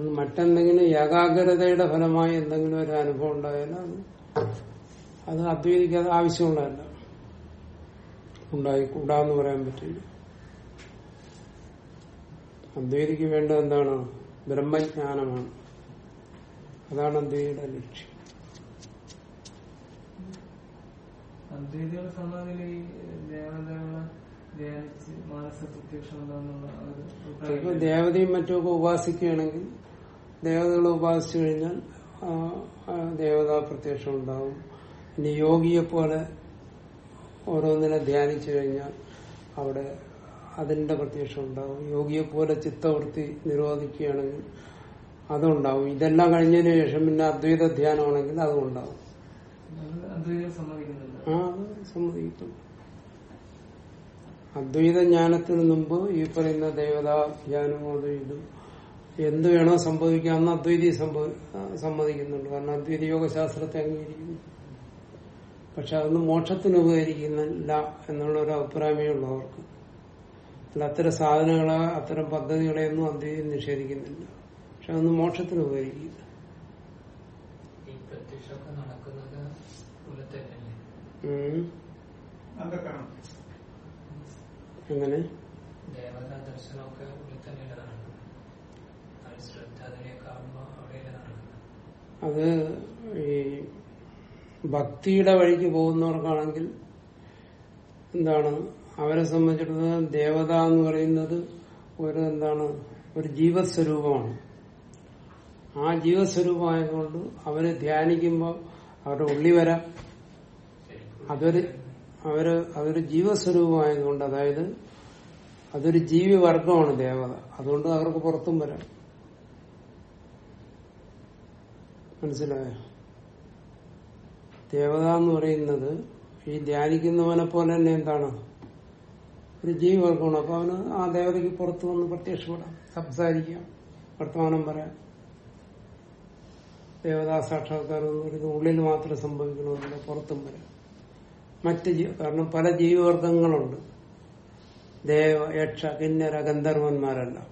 മറ്റെന്തെങ്കിലും ഏകാഗ്രതയുടെ ഫലമായി എന്തെങ്കിലും ഒരു അനുഭവം ഉണ്ടായാലും അത് അദ്വൈതിക്ക് അത് ആവശ്യമുള്ളതല്ല. ഉണ്ടായിക്കൂടാന്ന് പറയാൻ പറ്റില്ല. അദ്വൈതിക്ക് വേണ്ടത് എന്താണ്? ബ്രഹ്മജ്ഞാനമാണ്. അതാണ് അദ്വൈതിയുടെ ലക്ഷ്യം. അദ്വൈതികളുടെ സമാധിയിൽ ഈ ദേവതകളെ ധ്യാനിച്ച് മാനസ ദേവതയും മറ്റുമൊക്കെ ഉപാസിക്കുകയാണെങ്കിൽ ദേവതകളെ ഉപാസിച്ചു കഴിഞ്ഞാൽ ദേവതാ പ്രത്യക്ഷം ഉണ്ടാവും. ഇനി യോഗിയെ പോലെ ഓരോന്നിനെ ധ്യാനിച്ചു കഴിഞ്ഞാൽ അവിടെ അതിന്റെ പ്രത്യക്ഷം ഉണ്ടാവും. യോഗിയെ പോലെ ചിത്തവൃത്തി നിരോധിക്കുകയാണെങ്കിൽ അതുണ്ടാവും. ഇതെല്ലാം കഴിഞ്ഞതിന് ശേഷം പിന്നെ അദ്വൈത ധ്യാനമാണെങ്കിൽ അതും ഉണ്ടാവും ആ അത് സമ്മതിക്കും. അദ്വൈത ജ്ഞാനത്തിന് മുമ്പ് ഈ പറയുന്ന ദേവതാ ധ്യാനം അതും ഇതും എന്ത് വേണോ സംഭവിക്കാം അന്ന് അദ്വൈതി സമ്മതിക്കുന്നുണ്ട്. കാരണം അദ്വൈത യോഗശാസ്ത്രത്തെ അംഗീകരിക്കുന്നു. പക്ഷെ അതൊന്നും മോക്ഷത്തിന് ഉപകരിക്കുന്നില്ല എന്നുള്ള ഒരു അഭിപ്രായമേ ഉള്ളൂ അവർക്ക് അല്ല അത്തരം സാധനങ്ങളെ അത്തരം പദ്ധതികളെയൊന്നും അദ്ദേഹം നിഷേധിക്കുന്നില്ല. പക്ഷെ അതൊന്നും മോക്ഷത്തിന് ഉപകരിക്കില്ല. എങ്ങനെ? ദേവതാ ദർശനമൊക്കെ ഉള്ളിൽ തന്നെയല്ലേ നടക്കുന്നത്? അത് ശ്രദ്ധ അതിനെയൊക്കെ ആകുമ്പോൾ അവിടെയല്ലേ നടക്കുന്നത്? അത് ഈ ഭക്തിയുടെ വഴിക്ക് പോകുന്നവർക്കാണെങ്കിൽ എന്താണ്? അവരെ സംബന്ധിച്ചിടത്തോളം ദേവത എന്ന് പറയുന്നത് ഒരു എന്താണ്? ഒരു ജീവസ്വരൂപമാണ്. ആ ജീവസ്വരൂപമായതുകൊണ്ട് അവർ ധ്യാനിക്കുമ്പോൾ അവരുടെ ഉള്ളി വരാം അതൊരു അവർ അതൊരു ജീവസ്വരൂപമായതുകൊണ്ട് അതായത് അതൊരു ജീവി വർഗമാണ് ദേവത. അതുകൊണ്ട് അവർക്ക് പുറത്തും വരാം. മനസ്സിലായോ? ദേവത എന്ന് പറയുന്നത് ഈ ധ്യാനിക്കുന്നവനെ പോലെ തന്നെ എന്താണ്? ഒരു ജീവി വർഗമാണ് അപ്പൊ അവന് ആ ദേവതയ്ക്ക് പുറത്തു വന്ന് പ്രത്യക്ഷപ്പെടാം സംസാരിക്കാം വർത്തമാനം പറയാം. ദേവതാ സാക്ഷാത്കാരം എന്ന് പറയുന്നത് ഉള്ളിൽ മാത്രം സംഭവിക്കണമെന്നില്ല പുറത്തും വരാം. മറ്റ് കാരണം പല ജീവിവർഗങ്ങളുണ്ട്. ദേവ യക്ഷ കിന്നര ഗന്ധർവന്മാരെല്ലാം.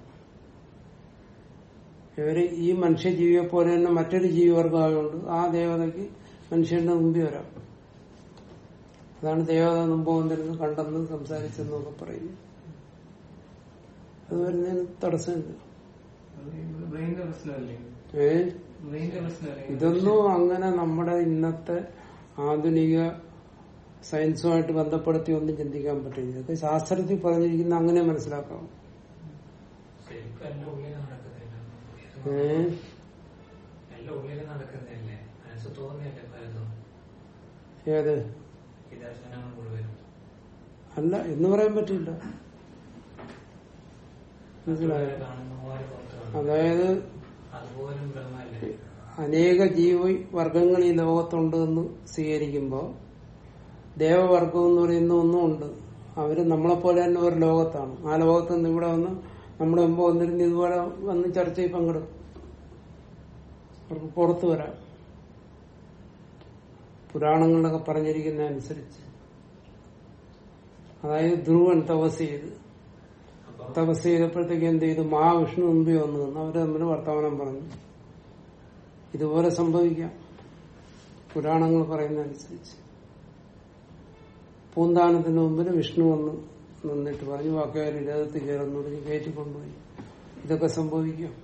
ഇവർ ഈ മനുഷ്യജീവിയെ പോലെ തന്നെ മറ്റൊരു ജീവിവർഗമായതുകൊണ്ട് ആ ദേവതയ്ക്ക് മനുഷ്യന്റെ മുമ്പിൽ വരാം. അതാണ് ദേവത മുമ്പ് വന്നിരുന്ന് കണ്ടെന്ന് സംസാരിച്ചെന്നൊക്കെ പറയുന്നു അത് വരുന്നതിന് തടസ്സമില്ല. ഏ? ഇതൊന്നും അങ്ങനെ നമ്മുടെ ഇന്നത്തെ ആധുനിക സയൻസുമായിട്ട് ബന്ധപ്പെടുത്തി ഒന്നും ചിന്തിക്കാൻ പറ്റില്ല. ഇതൊക്കെ ശാസ്ത്രത്തിൽ പറഞ്ഞിരിക്കുന്ന അങ്ങനെ മനസ്സിലാക്കാം. ഏ? ഉള്ളിൽ നടക്കുന്നില്ലേ. മനസ്സ് തോന്നിയല്ലേ ഏത്? അല്ല എന്ന് പറയാൻ പറ്റില്ല. അതായത് അനേക ജീവ വർഗങ്ങൾ ഈ ലോകത്തുണ്ട് എന്ന് സ്വീകരിക്കുമ്പോൾ ദേവവർഗം എന്ന് പറയുന്ന ഒന്നും ഉണ്ട് അവർ നമ്മളെ പോലെ തന്നെ ഒരു ലോകത്താണ്. ആ ലോകത്ത് നിന്ന് ഇവിടെ വന്ന് നമ്മുടെ മുമ്പ് വന്നിരുന്ന് ഇതുപോലെ വന്ന് ചർച്ചയിൽ പങ്കെടുക്കും. അവർക്ക് പുറത്തു വരാം. പുരാണങ്ങളിലൊക്കെ പറഞ്ഞിരിക്കുന്ന അനുസരിച്ച്. അതായത് ധ്രുവൻ തപസ് ചെയ്ത് തപസ് ചെയ്തപ്പോഴത്തേക്ക് എന്ത് ചെയ്തു? മഹാവിഷ്ണു മുമ്പിൽ വന്നു നിന്ന് അവർ തമ്മിൽ വർത്തമാനം പറഞ്ഞു. ഇതുപോലെ സംഭവിക്കാം. പുരാണങ്ങൾ പറയുന്ന അനുസരിച്ച്. പൂന്താനത്തിന് മുമ്പിൽ വിഷ്ണു വന്നു നിന്നിട്ട് പറഞ്ഞു വാക്കുകാരി രഥത്തിൽ കയറുന്നു പറഞ്ഞ് കയറ്റി കൊണ്ടുപോയി ഇതൊക്കെ സംഭവിക്കാം.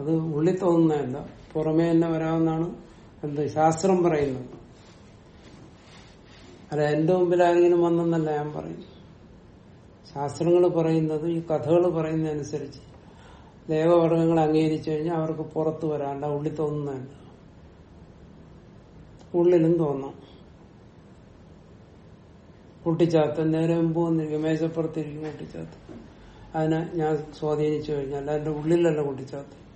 അത് ഉള്ളിൽ തോന്നുന്നതല്ല പുറമേ തന്നെ വരാമെന്നാണ് എന്ത് ശാസ്ത്രം പറയുന്നു. അല്ല എന്റെ മുമ്പിൽ ആരെങ്കിലും വന്നെന്നല്ല ഞാൻ പറയും ശാസ്ത്രങ്ങൾ പറയുന്നത് ഈ കഥകൾ പറയുന്നതനുസരിച്ച് ദേവവർഗങ്ങൾ അംഗീകരിച്ചു കഴിഞ്ഞാൽ അവർക്ക് പുറത്തു വരാണ്ട ഉള്ളിൽ തോന്നുന്നതല്ല. ഉള്ളിലും തോന്നാം. കൂട്ടിച്ചാത്ത നേരെ മുമ്പ് വന്നിരിക്കും മേശപ്പുറത്തിരിക്കും കൂട്ടിച്ചാത്ത അതിനെ ഞാൻ സ്വാധീനിച്ചു കഴിഞ്ഞാൽ എന്റെ ഉള്ളിലല്ല കുട്ടിച്ചാത്തൻ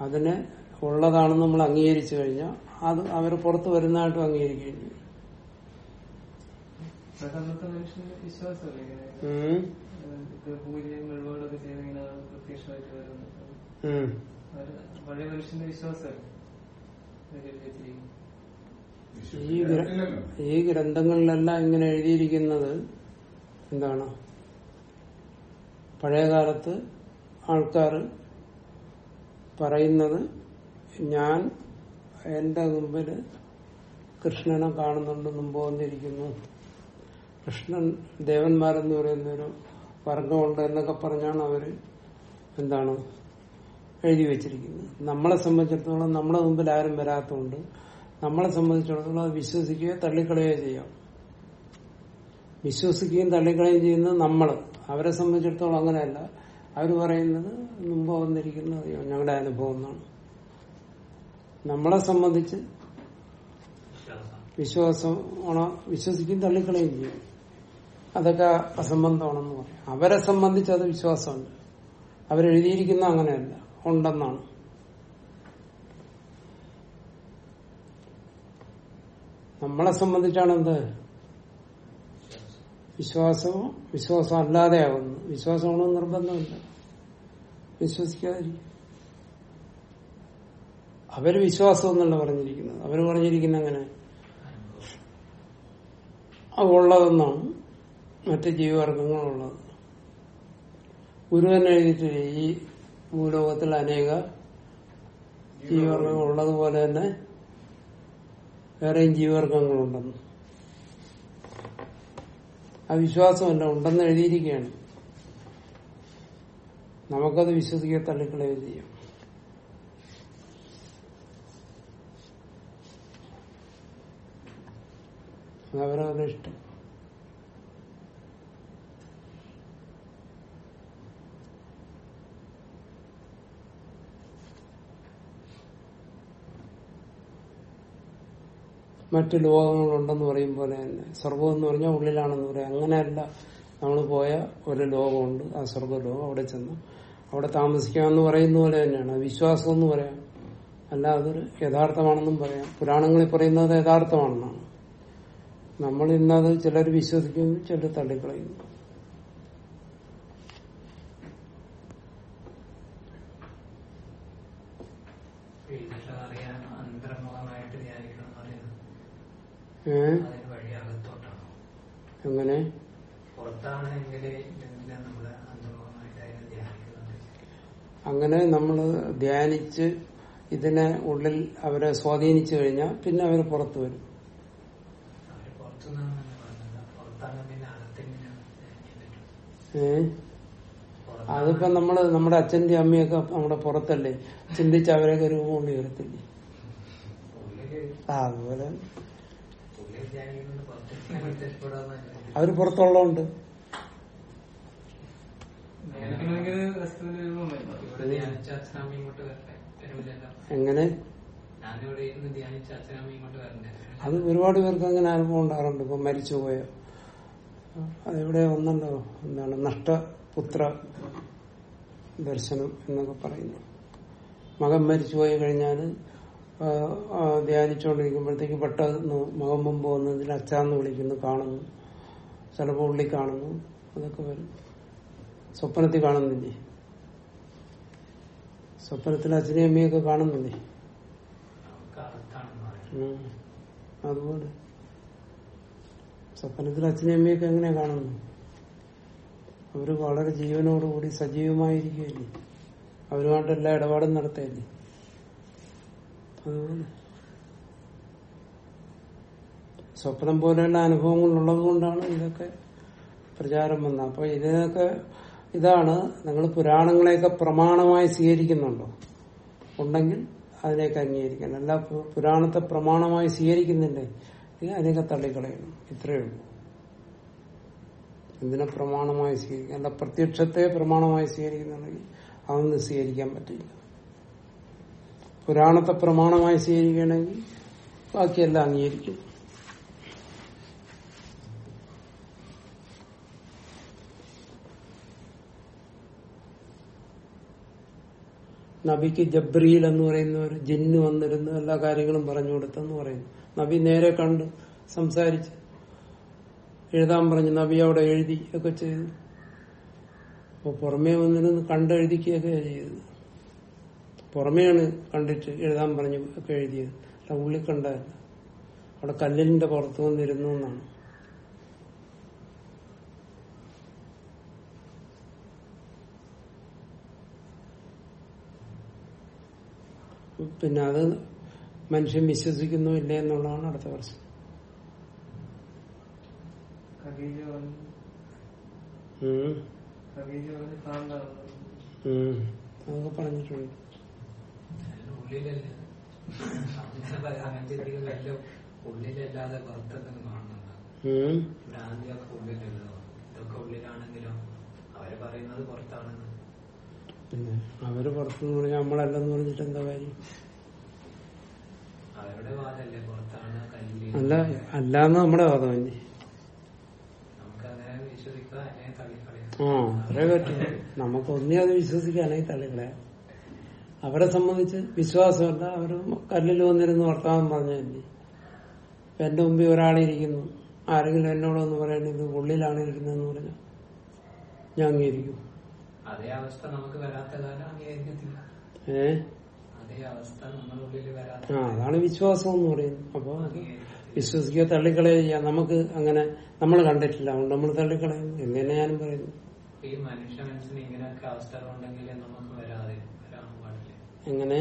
അതിനെ ഉള്ളതാണെന്ന് നമ്മൾ അംഗീകരിച്ചു കഴിഞ്ഞാൽ അത് അവർ പുറത്തു വരുന്നതായിട്ട് അംഗീകരിക്കുകയും ചെയ്യും. ഈ ഗ്രന്ഥങ്ങളിലെല്ലാം ഇങ്ങനെ എഴുതിയിരിക്കുന്നത് എന്താണ്? പഴയകാലത്ത് ആൾക്കാർ പറയുന്നത് ഞാൻ എന്റെ മുമ്പിൽ കൃഷ്ണനെ കാണുന്നുണ്ട് മുമ്പ് വന്നിരിക്കുന്നു. കൃഷ്ണൻ ദേവന്മാരെന്ന് പറയുന്ന ഒരു വർഗമുണ്ട് എന്നൊക്കെ പറഞ്ഞാണ് അവർ എന്താണ് എഴുതി വെച്ചിരിക്കുന്നത്. നമ്മളെ സംബന്ധിച്ചിടത്തോളം നമ്മളെ മുമ്പിൽ ആരും വരാത്തതുകൊണ്ട് നമ്മളെ സംബന്ധിച്ചിടത്തോളം അത് വിശ്വസിക്കുകയോ തള്ളിക്കളയുകയോ ചെയ്യാം. വിശ്വസിക്കുകയും തള്ളിക്കളയുകയും ചെയ്യുന്നത് നമ്മൾ അവരെ സംബന്ധിച്ചിടത്തോളം അങ്ങനെയല്ല. അവർ പറയുന്നത് മുമ്പ് വന്നിരിക്കുന്നത് ഞങ്ങളുടെ അനുഭവം എന്നാണ്. നമ്മളെ സംബന്ധിച്ച് വിശ്വാസം വിശ്വസിക്കും തള്ളിക്കളയും ചെയ്യും. അതൊക്കെ അസംബന്ധമാണെന്ന് പറയാം. അവരെ സംബന്ധിച്ച് അത് വിശ്വാസമുണ്ട്. അവരെഴുതിയിരിക്കുന്ന അങ്ങനെയല്ല. ഉണ്ടെന്നാണ്. നമ്മളെ സംബന്ധിച്ചാണ് എന്ത് വിശ്വാസമോ വിശ്വാസം അല്ലാതെയാവുന്നു വിശ്വാസമാണോ നിർബന്ധമില്ല. വിശ്വസിക്കാതിരിക്കും അവർ വിശ്വാസം എന്നല്ല പറഞ്ഞിരിക്കുന്നത്. അവർ പറഞ്ഞിരിക്കുന്ന അങ്ങനെ അത് ഉള്ളതെന്നാണ്. മറ്റ് ജീവവർഗങ്ങളുള്ളത് ഗുരു തന്നെ എഴുതിയിട്ടില്ല? ഈ ഭൂലോകത്തിൽ അനേക ജീവവർഗങ്ങൾ ഉള്ളതുപോലെ തന്നെ വേറെയും ജീവവർഗങ്ങളുണ്ടെന്ന് ആ വിശ്വാസമല്ല ഉണ്ടെന്ന് എഴുതിയിരിക്കുകയാണ്. നമുക്കത് വിശ്വസിക്കാൻ തള്ളിക്കളയുകയും ചെയ്യാം. അവരവരുടെ ഇഷ്ടം. മറ്റു ലോകങ്ങളുണ്ടെന്ന് പറയും പോലെ തന്നെ. സ്വർഗം എന്ന് പറഞ്ഞാൽ ഉള്ളിലാണെന്ന് പറയാം. അങ്ങനെയല്ല. നമ്മൾ പോയ ഒരു ലോകമുണ്ട്. ആ സ്വർഗലോകം അവിടെ ചെന്ന് അവിടെ താമസിക്കാമെന്ന് പറയുന്ന പോലെ തന്നെയാണ്. വിശ്വാസം എന്ന് പറയാം. അല്ല അതൊരു യഥാർത്ഥമാണെന്നും പറയാം. പുരാണങ്ങളിൽ പറയുന്നത് യഥാർത്ഥമാണെന്നാണ്. നമ്മൾ ഇന്നത് ചിലർ വിശ്വസിക്കുന്നു ചിലർ തള്ളിക്കളയുന്നു ഇതൊക്കെ അറിയാൻ അന്തർമുഖമായിട്ട് ധ്യാനിക്കണം എന്ന് പറയുന്നത് ഏ അതിന് വഴി അകത്തോട്ടാണ് എങ്ങനെ? അങ്ങനെ നമ്മൾ ധ്യാനിച്ച് ഇതിനെ ഉള്ളിൽ അവരെ സ്വാധീനിച്ചു കഴിഞ്ഞാൽ പിന്നെ അവർ പുറത്തു വരും. ഏ? അതിപ്പോ നമ്മൾ നമ്മുടെ അച്ഛന്റെ അമ്മയൊക്കെ നമ്മുടെ പുറത്തല്ലേ? ചിന്തിച്ച് അവരൊക്കെ രൂപം കൊണ്ട് വരത്തില്ലേ അതുപോലെ അവർ പുറത്തുള്ളതുകൊണ്ട്. എങ്ങനെ? അത് ഒരുപാട് പേർക്ക് അങ്ങനെ അനുഭവം ഉണ്ടാകാറുണ്ട്. ഇപ്പൊ മരിച്ചുപോയോ. അതിവിടെ ഒന്നുണ്ടോ എന്താണ്? നഷ്ടപുത്ര ദർശനം എന്നൊക്കെ പറയുന്നു. മകൻ മരിച്ചുപോയി കഴിഞ്ഞാൽ ധ്യാനിച്ചുകൊണ്ടിരിക്കുമ്പോഴത്തേക്ക് പെട്ടെന്ന് മുഖം മുമ്പ് വന്നതിൽ അച്ഛാന്ന് വിളിക്കുന്നു കാണുന്നു. ചിലപ്പോൾ ഉള്ളി കാണുന്നു. അതൊക്കെ വരും. സ്വപ്നത്തിൽ കാണുന്നില്ലേ? സ്വപ്നത്തിൽ അച്ഛനെയും അമ്മയൊക്കെ കാണുന്നില്ലേ. അതുപോലെ. സ്വപ്നത്തിൽ അച്ഛനെയും അമ്മയൊക്കെ എങ്ങനെ കാണുന്നു അവർ വളരെ ജീവനോടുകൂടി സജീവമായിരിക്കുകയല്ലേ? അവരുമായിട്ട് എല്ലാ ഇടപാടും നടത്തുകയല്ലേ? സ്വപ്നം പോലെയുള്ള അനുഭവങ്ങൾ ഉള്ളത് കൊണ്ടാണ് ഇതൊക്കെ പ്രചാരം വന്നത്. അപ്പൊ ഇതിനൊക്കെ ഇതാണ് നിങ്ങൾ പുരാണങ്ങളെയൊക്കെ പ്രമാണമായി സ്വീകരിക്കുന്നുണ്ടോ? ഉണ്ടെങ്കിൽ അതിനെയൊക്കെ അംഗീകരിക്കണം അല്ല പുരാണത്തെ പ്രമാണമായി സ്വീകരിക്കുന്നില്ലേ? ഇത് അതിനെയൊക്കെ തള്ളിക്കളയണം ഇത്രയേ ഉള്ളൂ. എന്തിനെ പ്രമാണമായി സ്വീകരിക്കാം അല്ല പ്രത്യക്ഷത്തെ പ്രമാണമായി സ്വീകരിക്കുന്നുണ്ടെങ്കിൽ അതൊന്നും സ്വീകരിക്കാൻ പറ്റില്ല. പുരാണത്തെ പ്രമാണമായി സ്വീകരിക്കുകയാണെങ്കിൽ ബാക്കിയെല്ലാം അംഗീകരിക്കും. നബിക്ക് ജബ്രീൽ എന്ന് പറയുന്ന ഒരു ജിന്ന് വന്നിരുന്നു എല്ലാ കാര്യങ്ങളും പറഞ്ഞു കൊടുത്തെന്ന് പറയുന്നു. നബി നേരെ കണ്ട് സംസാരിച്ച്. എഴുതാൻ പറഞ്ഞു നബി അവിടെ എഴുതി ഒക്കെ ചെയ്തു. അപ്പൊ പുറമേ വന്നിരുന്ന് കണ്ടെഴുതിക്കുകയൊക്കെ ചെയ്തത് പുറമെയാണ് കണ്ടിട്ട് എഴുതാൻ പറഞ്ഞു ഒക്കെ എഴുതിയത്. അല്ല ഉള്ളിൽ കണ്ടതല്ല അവിടെ കല്ലിന്റെ പുറത്തു വന്നിരുന്നു എന്നാണ്. പിന്നെ അത് മനുഷ്യൻ വിശ്വസിക്കുന്നു ഇല്ലേ എന്നുള്ളതാണ് അടുത്ത പ്രശ്നം. അതൊക്കെ പറഞ്ഞിട്ടുണ്ട്. ഉള്ളിലല്ലേ? വല്ല ഉള്ളിലല്ലാതെ പുറത്തൊന്നും കാണുന്നുണ്ടോ. ഭ്രാന്തിയൊക്കെ ഉള്ളിലല്ലോ. ഇതൊക്കെ ഉള്ളിലാണെങ്കിലോ? അവർ പറയുന്നത് പുറത്താണെന്ന്. പിന്നെ അവർ പുറത്തുനിന്ന് പറഞ്ഞാൽ നമ്മളല്ലെന്ന് പറഞ്ഞിട്ട് എന്താ കാര്യം? അവരുടെ വാദല്ലേ പുറത്താണ് കല്ല് അല്ല അല്ലാന്ന് നമ്മുടെ വാദം തന്നെ ആ അത്രേ പറ്റും. നമുക്ക് ഒന്നേ അത് വിശ്വസിക്കാനായി തള്ളിക്കളയാം. അവരെ സംബന്ധിച്ച് വിശ്വാസമല്ല. അവർ കല്ലിൽ വന്നിരുന്ന് വർത്തമാനം പറഞ്ഞതന്നെ എന്റെ മുമ്പിൽ ഒരാളിരിക്കുന്നു ആരെങ്കിലും എന്നോട് ഒന്ന് പറയുന്നത് ഇത് ഉള്ളിലാണ് ഇരിക്കുന്നതെന്ന് പറഞ്ഞാൽ ഞാൻ അംഗീകരിക്കും. അതേ അവസ്ഥ നമുക്ക് വരാത്ത കാലം അംഗീകരിക്കത്തില്ല. ഏ? ആ അതാണ് വിശ്വാസം എന്ന് പറയുന്നത്. അപ്പൊ. വിശ്വസിക്കുക തള്ളിക്കളയുക ചെയ്യാം. നമുക്ക് അങ്ങനെ നമ്മൾ കണ്ടിട്ടില്ല. അതുകൊണ്ട് നമ്മൾ തള്ളിക്കളയും. എന്ന് തന്നെ ഞാനും പറയുന്നു. ഈ മനുഷ്യ മനസ്സിന് ഇങ്ങനെയൊക്കെ അവസ്ഥകളുണ്ടെങ്കിൽ നമുക്ക് എങ്ങനെ?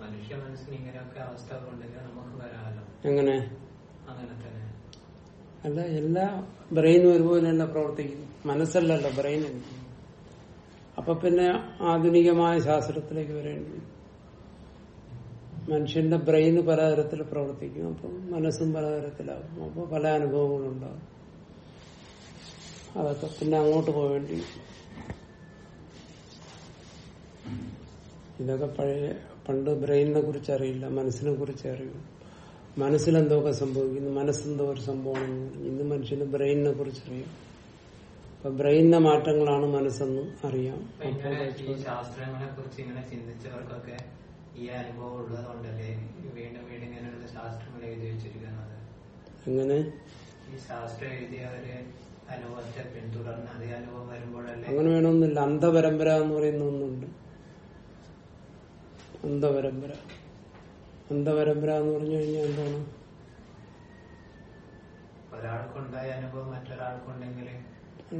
മനുഷ്യ മനസ്സിന് ഇങ്ങനെയൊക്കെ ഉണ്ടെങ്കിൽ നമുക്ക് വരാമല്ലോ. എങ്ങനെ? അങ്ങനെ തന്നെ. അല്ല എല്ലാ ബ്രെയിനും ഒരുപോലെയല്ല പ്രവർത്തിക്കുന്നു മനസ്സല്ലല്ലോ ബ്രെയിൻ അപ്പൊ പിന്നെ ആധുനികമായ ശാസ്ത്രത്തിലേക്ക് വരേണ്ടി വരും. മനുഷ്യന്റെ ബ്രെയിന് പലതരത്തിൽ പ്രവർത്തിക്കും അപ്പം മനസ്സും പലതരത്തിലാകും അപ്പൊ പല അനുഭവങ്ങളുണ്ടാകും. അതൊക്കെ പിന്നെ അങ്ങോട്ട് പോവേണ്ടി ഇതൊക്കെ പഴയ പണ്ട് ബ്രെയിനിനെ കുറിച്ച് അറിയില്ല മനസ്സിനെ കുറിച്ച് അറിയും മനസ്സിലെന്തൊക്കെ സംഭവിക്കുന്നു മനസ്സെന്തോ ഒരു സംഭവമാണ്. ഇന്ന് മനുഷ്യന് ബ്രെയിനിനെ കുറിച്ച് അറിയാം. അപ്പൊ ബ്രെയിനിന്റെ മാറ്റങ്ങളാണ് മനസ്സെന്ന് അറിയാം. ശാസ്ത്രങ്ങളെ കുറിച്ച് ഇങ്ങനെ ചിന്തിച്ചവർക്കൊക്കെ ഈ അനുഭവം ഉള്ളത് കൊണ്ടല്ലേ വീണ്ടും വീണ്ടും ഇങ്ങനെയുള്ള ശാസ്ത്രങ്ങൾ എഴുതി വെച്ചിരിക്കുന്നത്? എങ്ങനെ? ഈ ശാസ്ത്രം എഴുതിയവര് അനുഭവത്തെ പിന്തുടർന്ന് അതേ അനുഭവം വരുമ്പോഴല്ലേ അങ്ങനെ വേണമെന്നില്ല അന്ധപരമ്പര എന്ന് പറയുന്ന ഒന്നുണ്ട്. അന്ധപരമ്പര. അന്ധപരമ്പര എന്ന് പറഞ്ഞു കഴിഞ്ഞാൽ എന്താണ്? ഒരാൾക്കുണ്ടായ അനുഭവം മറ്റൊരാൾക്കുണ്ടെങ്കിൽ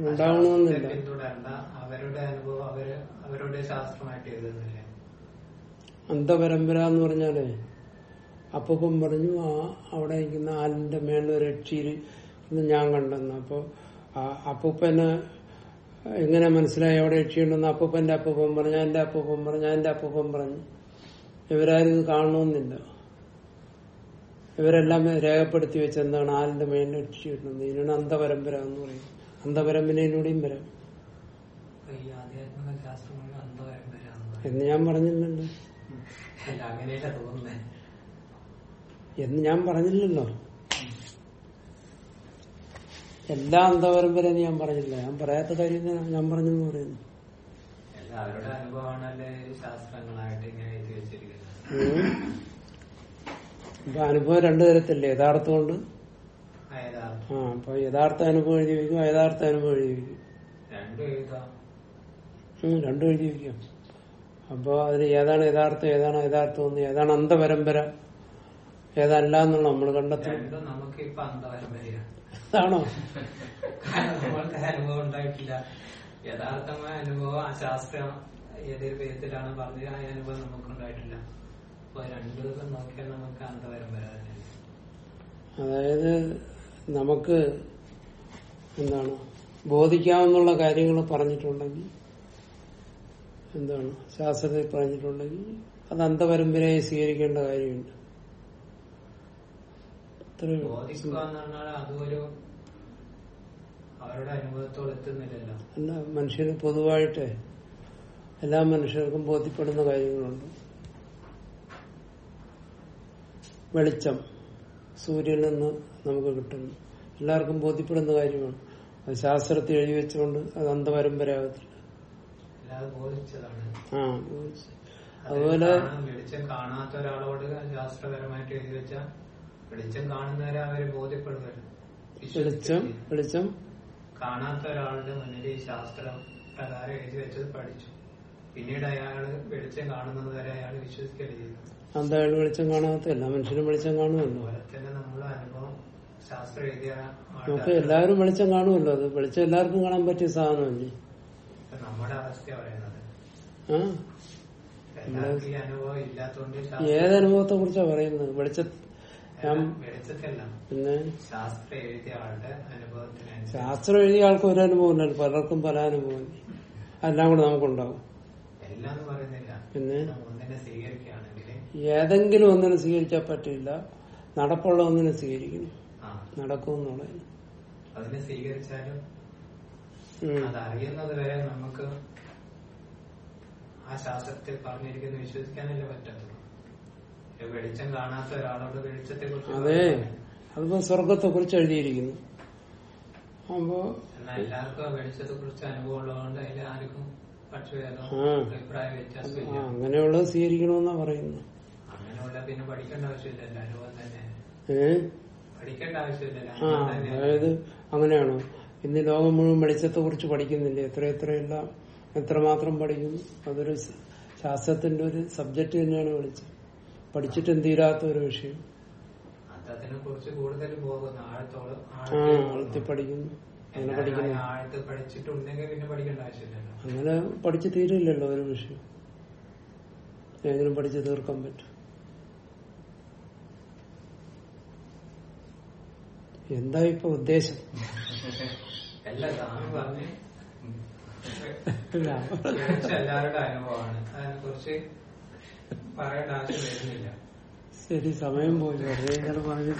ഉണ്ടാവണമെന്നില്ല. പിന്തുടരണ്ട. അവരുടെ അനുഭവം അവർ അവരുടെ ശാസ്ത്രമായിട്ട് എഴുതുന്നില്ലേ. അന്ധപരമ്പര എന്ന് പറഞ്ഞാലേ അപ്പം പറഞ്ഞു ആ അവിടെ ഇരിക്കുന്ന ആലിന്റെ മേളിൽ ഒരു രക്ഷയിൽ ഞാൻ കണ്ടെന്ന്. അപ്പൊ അപ്പൂപ്പനെ എങ്ങനെ മനസ്സിലായി അവിടെ രക്ഷയുണ്ടെന്ന്? അപ്പൂപ്പന്റെ അപ്പൂപ്പൻ പറഞ്ഞു എന്റെ അപ്പൂപ്പൻ പറഞ്ഞു എന്റെ അപ്പൂപ്പൻ പറഞ്ഞു. ഇവരാരും ഇത് കാണണമെന്നില്ല. ഇവരെല്ലാം രേഖപ്പെടുത്തി വെച്ചെന്താണ് ആലിന്റെ മേളിൽ കിട്ടുന്നത് ഇതിനാണ് അന്ധപരമ്പര എന്ന് പറയും. അന്ധപരമ്പരയിലൂടെയും വരാം. എന്ന് ഞാൻ പറഞ്ഞില്ലല്ലോ. എന്ന് ഞാൻ പറഞ്ഞില്ലല്ലോ. എല്ലാ അന്ധപരമ്പരയെന്ന് ഞാൻ പറഞ്ഞില്ല. ഞാൻ പറയാത്ത കാര്യം ഞാൻ- പറഞ്ഞെന്ന് പറയുന്നു. അവരുടെ അനുഭവമാണല്ലേ ശാസ്ത്രങ്ങളായിട്ട് ഇങ്ങനെ എഴുതി വെച്ചിരിക്കുന്നത്? അനുഭവം രണ്ടു തരത്തില്ലേ? യഥാർത്ഥം കൊണ്ട്? ആ അപ്പൊ യഥാർത്ഥ അനുഭവം എഴുതി വെക്കും യഥാർത്ഥ അനുഭവം എഴുതി വെക്കും. രണ്ടും എഴുതാം. വെക്കാം. അപ്പൊ അതിന് ഏതാണ് യഥാർത്ഥം ഏതാണ് യഥാർത്ഥം ഒന്ന് ഏതാണ് അന്ധപരമ്പര ഏതല്ല എന്നുള്ള നമ്മൾ കണ്ടെത്തും. ഇപ്പൊ അന്ധപരമ്പരയാണ് ആണോ? അനുഭവം ഉണ്ടായിട്ടില്ല. യഥാർത്ഥമായ അനുഭവം ആ ശാസ്ത്രം ഏതൊരു വിധത്തിലാണ് പറഞ്ഞത്? ആ അനുഭവം നമുക്ക് ഉണ്ടായിട്ടില്ല അപ്പൊ രണ്ടു ദിവസം നോക്കിയാൽ നമുക്ക് അന്ധവരം വരാതെ അതായത് നമുക്ക് എന്താണ് ബോധിക്കാവുന്നുള്ള കാര്യങ്ങൾ പറഞ്ഞിട്ടുണ്ടെങ്കിൽ എന്താണ് ശാസ്ത്രത്തിൽ പറഞ്ഞിട്ടുണ്ടെങ്കിൽ അത് അന്ധപരമ്പരയായി സ്വീകരിക്കേണ്ട കാര്യമുണ്ട്. അത്രയേ എന്ന് മനുഷ്യന് പൊതുവായിട്ട് എല്ലാ മനുഷ്യർക്കും ബോധ്യപ്പെടുന്ന കാര്യങ്ങളുണ്ട്. വെളിച്ചം സൂര്യനിൽ നിന്ന് നമുക്ക് കിട്ടുന്നു. എല്ലാവർക്കും ബോധ്യപ്പെടുന്ന കാര്യമാണ്. അത് ശാസ്ത്രത്തിൽ എഴുതി വെച്ചുകൊണ്ട് അത് അന്ധപരമ്പരാകത്തില്ല. ആ അതുപോലെ വെളിച്ചം കാണാത്ത ഒരാളോട് ശാസ്ത്രപരമായിട്ട് എഴുതി വെച്ചാൽ വെളിച്ചം കാണുന്നവരെ അവർ ബോധ്യപ്പെടുമല്ലോ വെളിച്ചം വെളിച്ചം കാണാത്ത ഒരാളുടെ മുന്നിൽ ഈ ശാസ്ത്രം പ്രകാരം എഴുതി വെച്ചത് പഠിച്ചു. പിന്നീട് അയാൾ വെളിച്ചം കാണുന്നത് വരെ അയാൾ വിശ്വസിക്കുകയാണ് ചെയ്തത് അയാൾ വെളിച്ചം കാണാത്ത? എല്ലാ മനുഷ്യനും വെളിച്ചം കാണുമല്ലോ. തന്നെ നമ്മളെ അനുഭവം ശാസ്ത്രം എഴുതിയ നമുക്ക് എല്ലാവരും വെളിച്ചം കാണുമല്ലോ. അത് വെളിച്ചം എല്ലാവർക്കും കാണാൻ പറ്റിയ സാധനമല്ലേ? നമ്മുടെ അവസ്ഥ പറയുന്നത്. ഏതനുഭവത്തെ കുറിച്ചാ പറയുന്നത്? വെളിച്ച പിന്നെ? ശാസ്ത്രം എഴുതിയ ആളുടെ അനുഭവത്തിന് ശാസ്ത്രം എഴുതിയ ആൾക്ക് ഒരു അനുഭവം ഉണ്ടല്ലോ പലർക്കും പല അനുഭവം. എല്ലാം കൂടെ നമുക്കുണ്ടാവും. പിന്നെ? ഏതെങ്കിലും ഒന്നിനെ സ്വീകരിക്കാൻ പറ്റില്ല. നടപ്പുള്ള ഒന്നിനെ സ്വീകരിക്കണം നടക്കും അതിനെ സ്വീകരിച്ചാലും അതറിയുന്നത് വരെ നമുക്ക് ആ ശാസ്ത്രത്തിൽ പറഞ്ഞിരിക്കുന്ന വിശ്വസിക്കാനല്ലേ പറ്റത്തുള്ളൂ. വെളിച്ചം കാണാത്ത ഒരാളോട് വെളിച്ചത്തെ കുറിച്ച് അതെ. അതിപ്പോ സ്വർഗത്തെ കുറിച്ച് എഴുതിയിരിക്കുന്നു. അപ്പോ എല്ലാവർക്കും വെളിച്ചത്തെ കുറിച്ച് അനുഭവം ഉള്ളതുകൊണ്ട് അതിൽ ആർക്കും അങ്ങനെയുള്ളത് സ്വീകരിക്കണമെന്നാ പറയുന്നു അങ്ങനെയുള്ള പിന്നെ പഠിക്കേണ്ട ആവശ്യമില്ല അനുഭവം തന്നെ. പഠിക്കേണ്ട ആവശ്യമില്ലല്ലോ ആ അനുഭവം തന്നെ. അതായത് അങ്ങനെയാണോ. ഇന്ന് ലോകം മുഴുവൻ വെളിച്ചത്തെ കുറിച്ച് പഠിക്കുന്നില്ല? എത്ര എത്രയെല്ലാം എത്രമാത്രം പഠിക്കുന്നു? അതൊരു ശാസ്ത്രത്തിന്റെ ഒരു സബ്ജക്ട് തന്നെയാണ് വെളിച്ചം. പഠിച്ചിട്ടും തീരാത്ത ഒരു വിഷയം ആഴത്തിൽ പഠിക്കുന്നു അങ്ങനെ പഠിക്കുന്നു. അങ്ങനെ പഠിച്ചു തീരില്ലല്ലോ ഒരു വിഷയം. എങ്ങനെ പഠിച്ചു തീർക്കാൻ പറ്റും. എന്താ ഇപ്പൊ ഉദ്ദേശം? എല്ലാവരുടെ അനുഭവമാണ്. അതിനെ കുറിച്ച് പറയേണ്ട ആവശ്യം വരുന്നില്ല ശരി സമയം പോയി ഇങ്ങനെ സമയം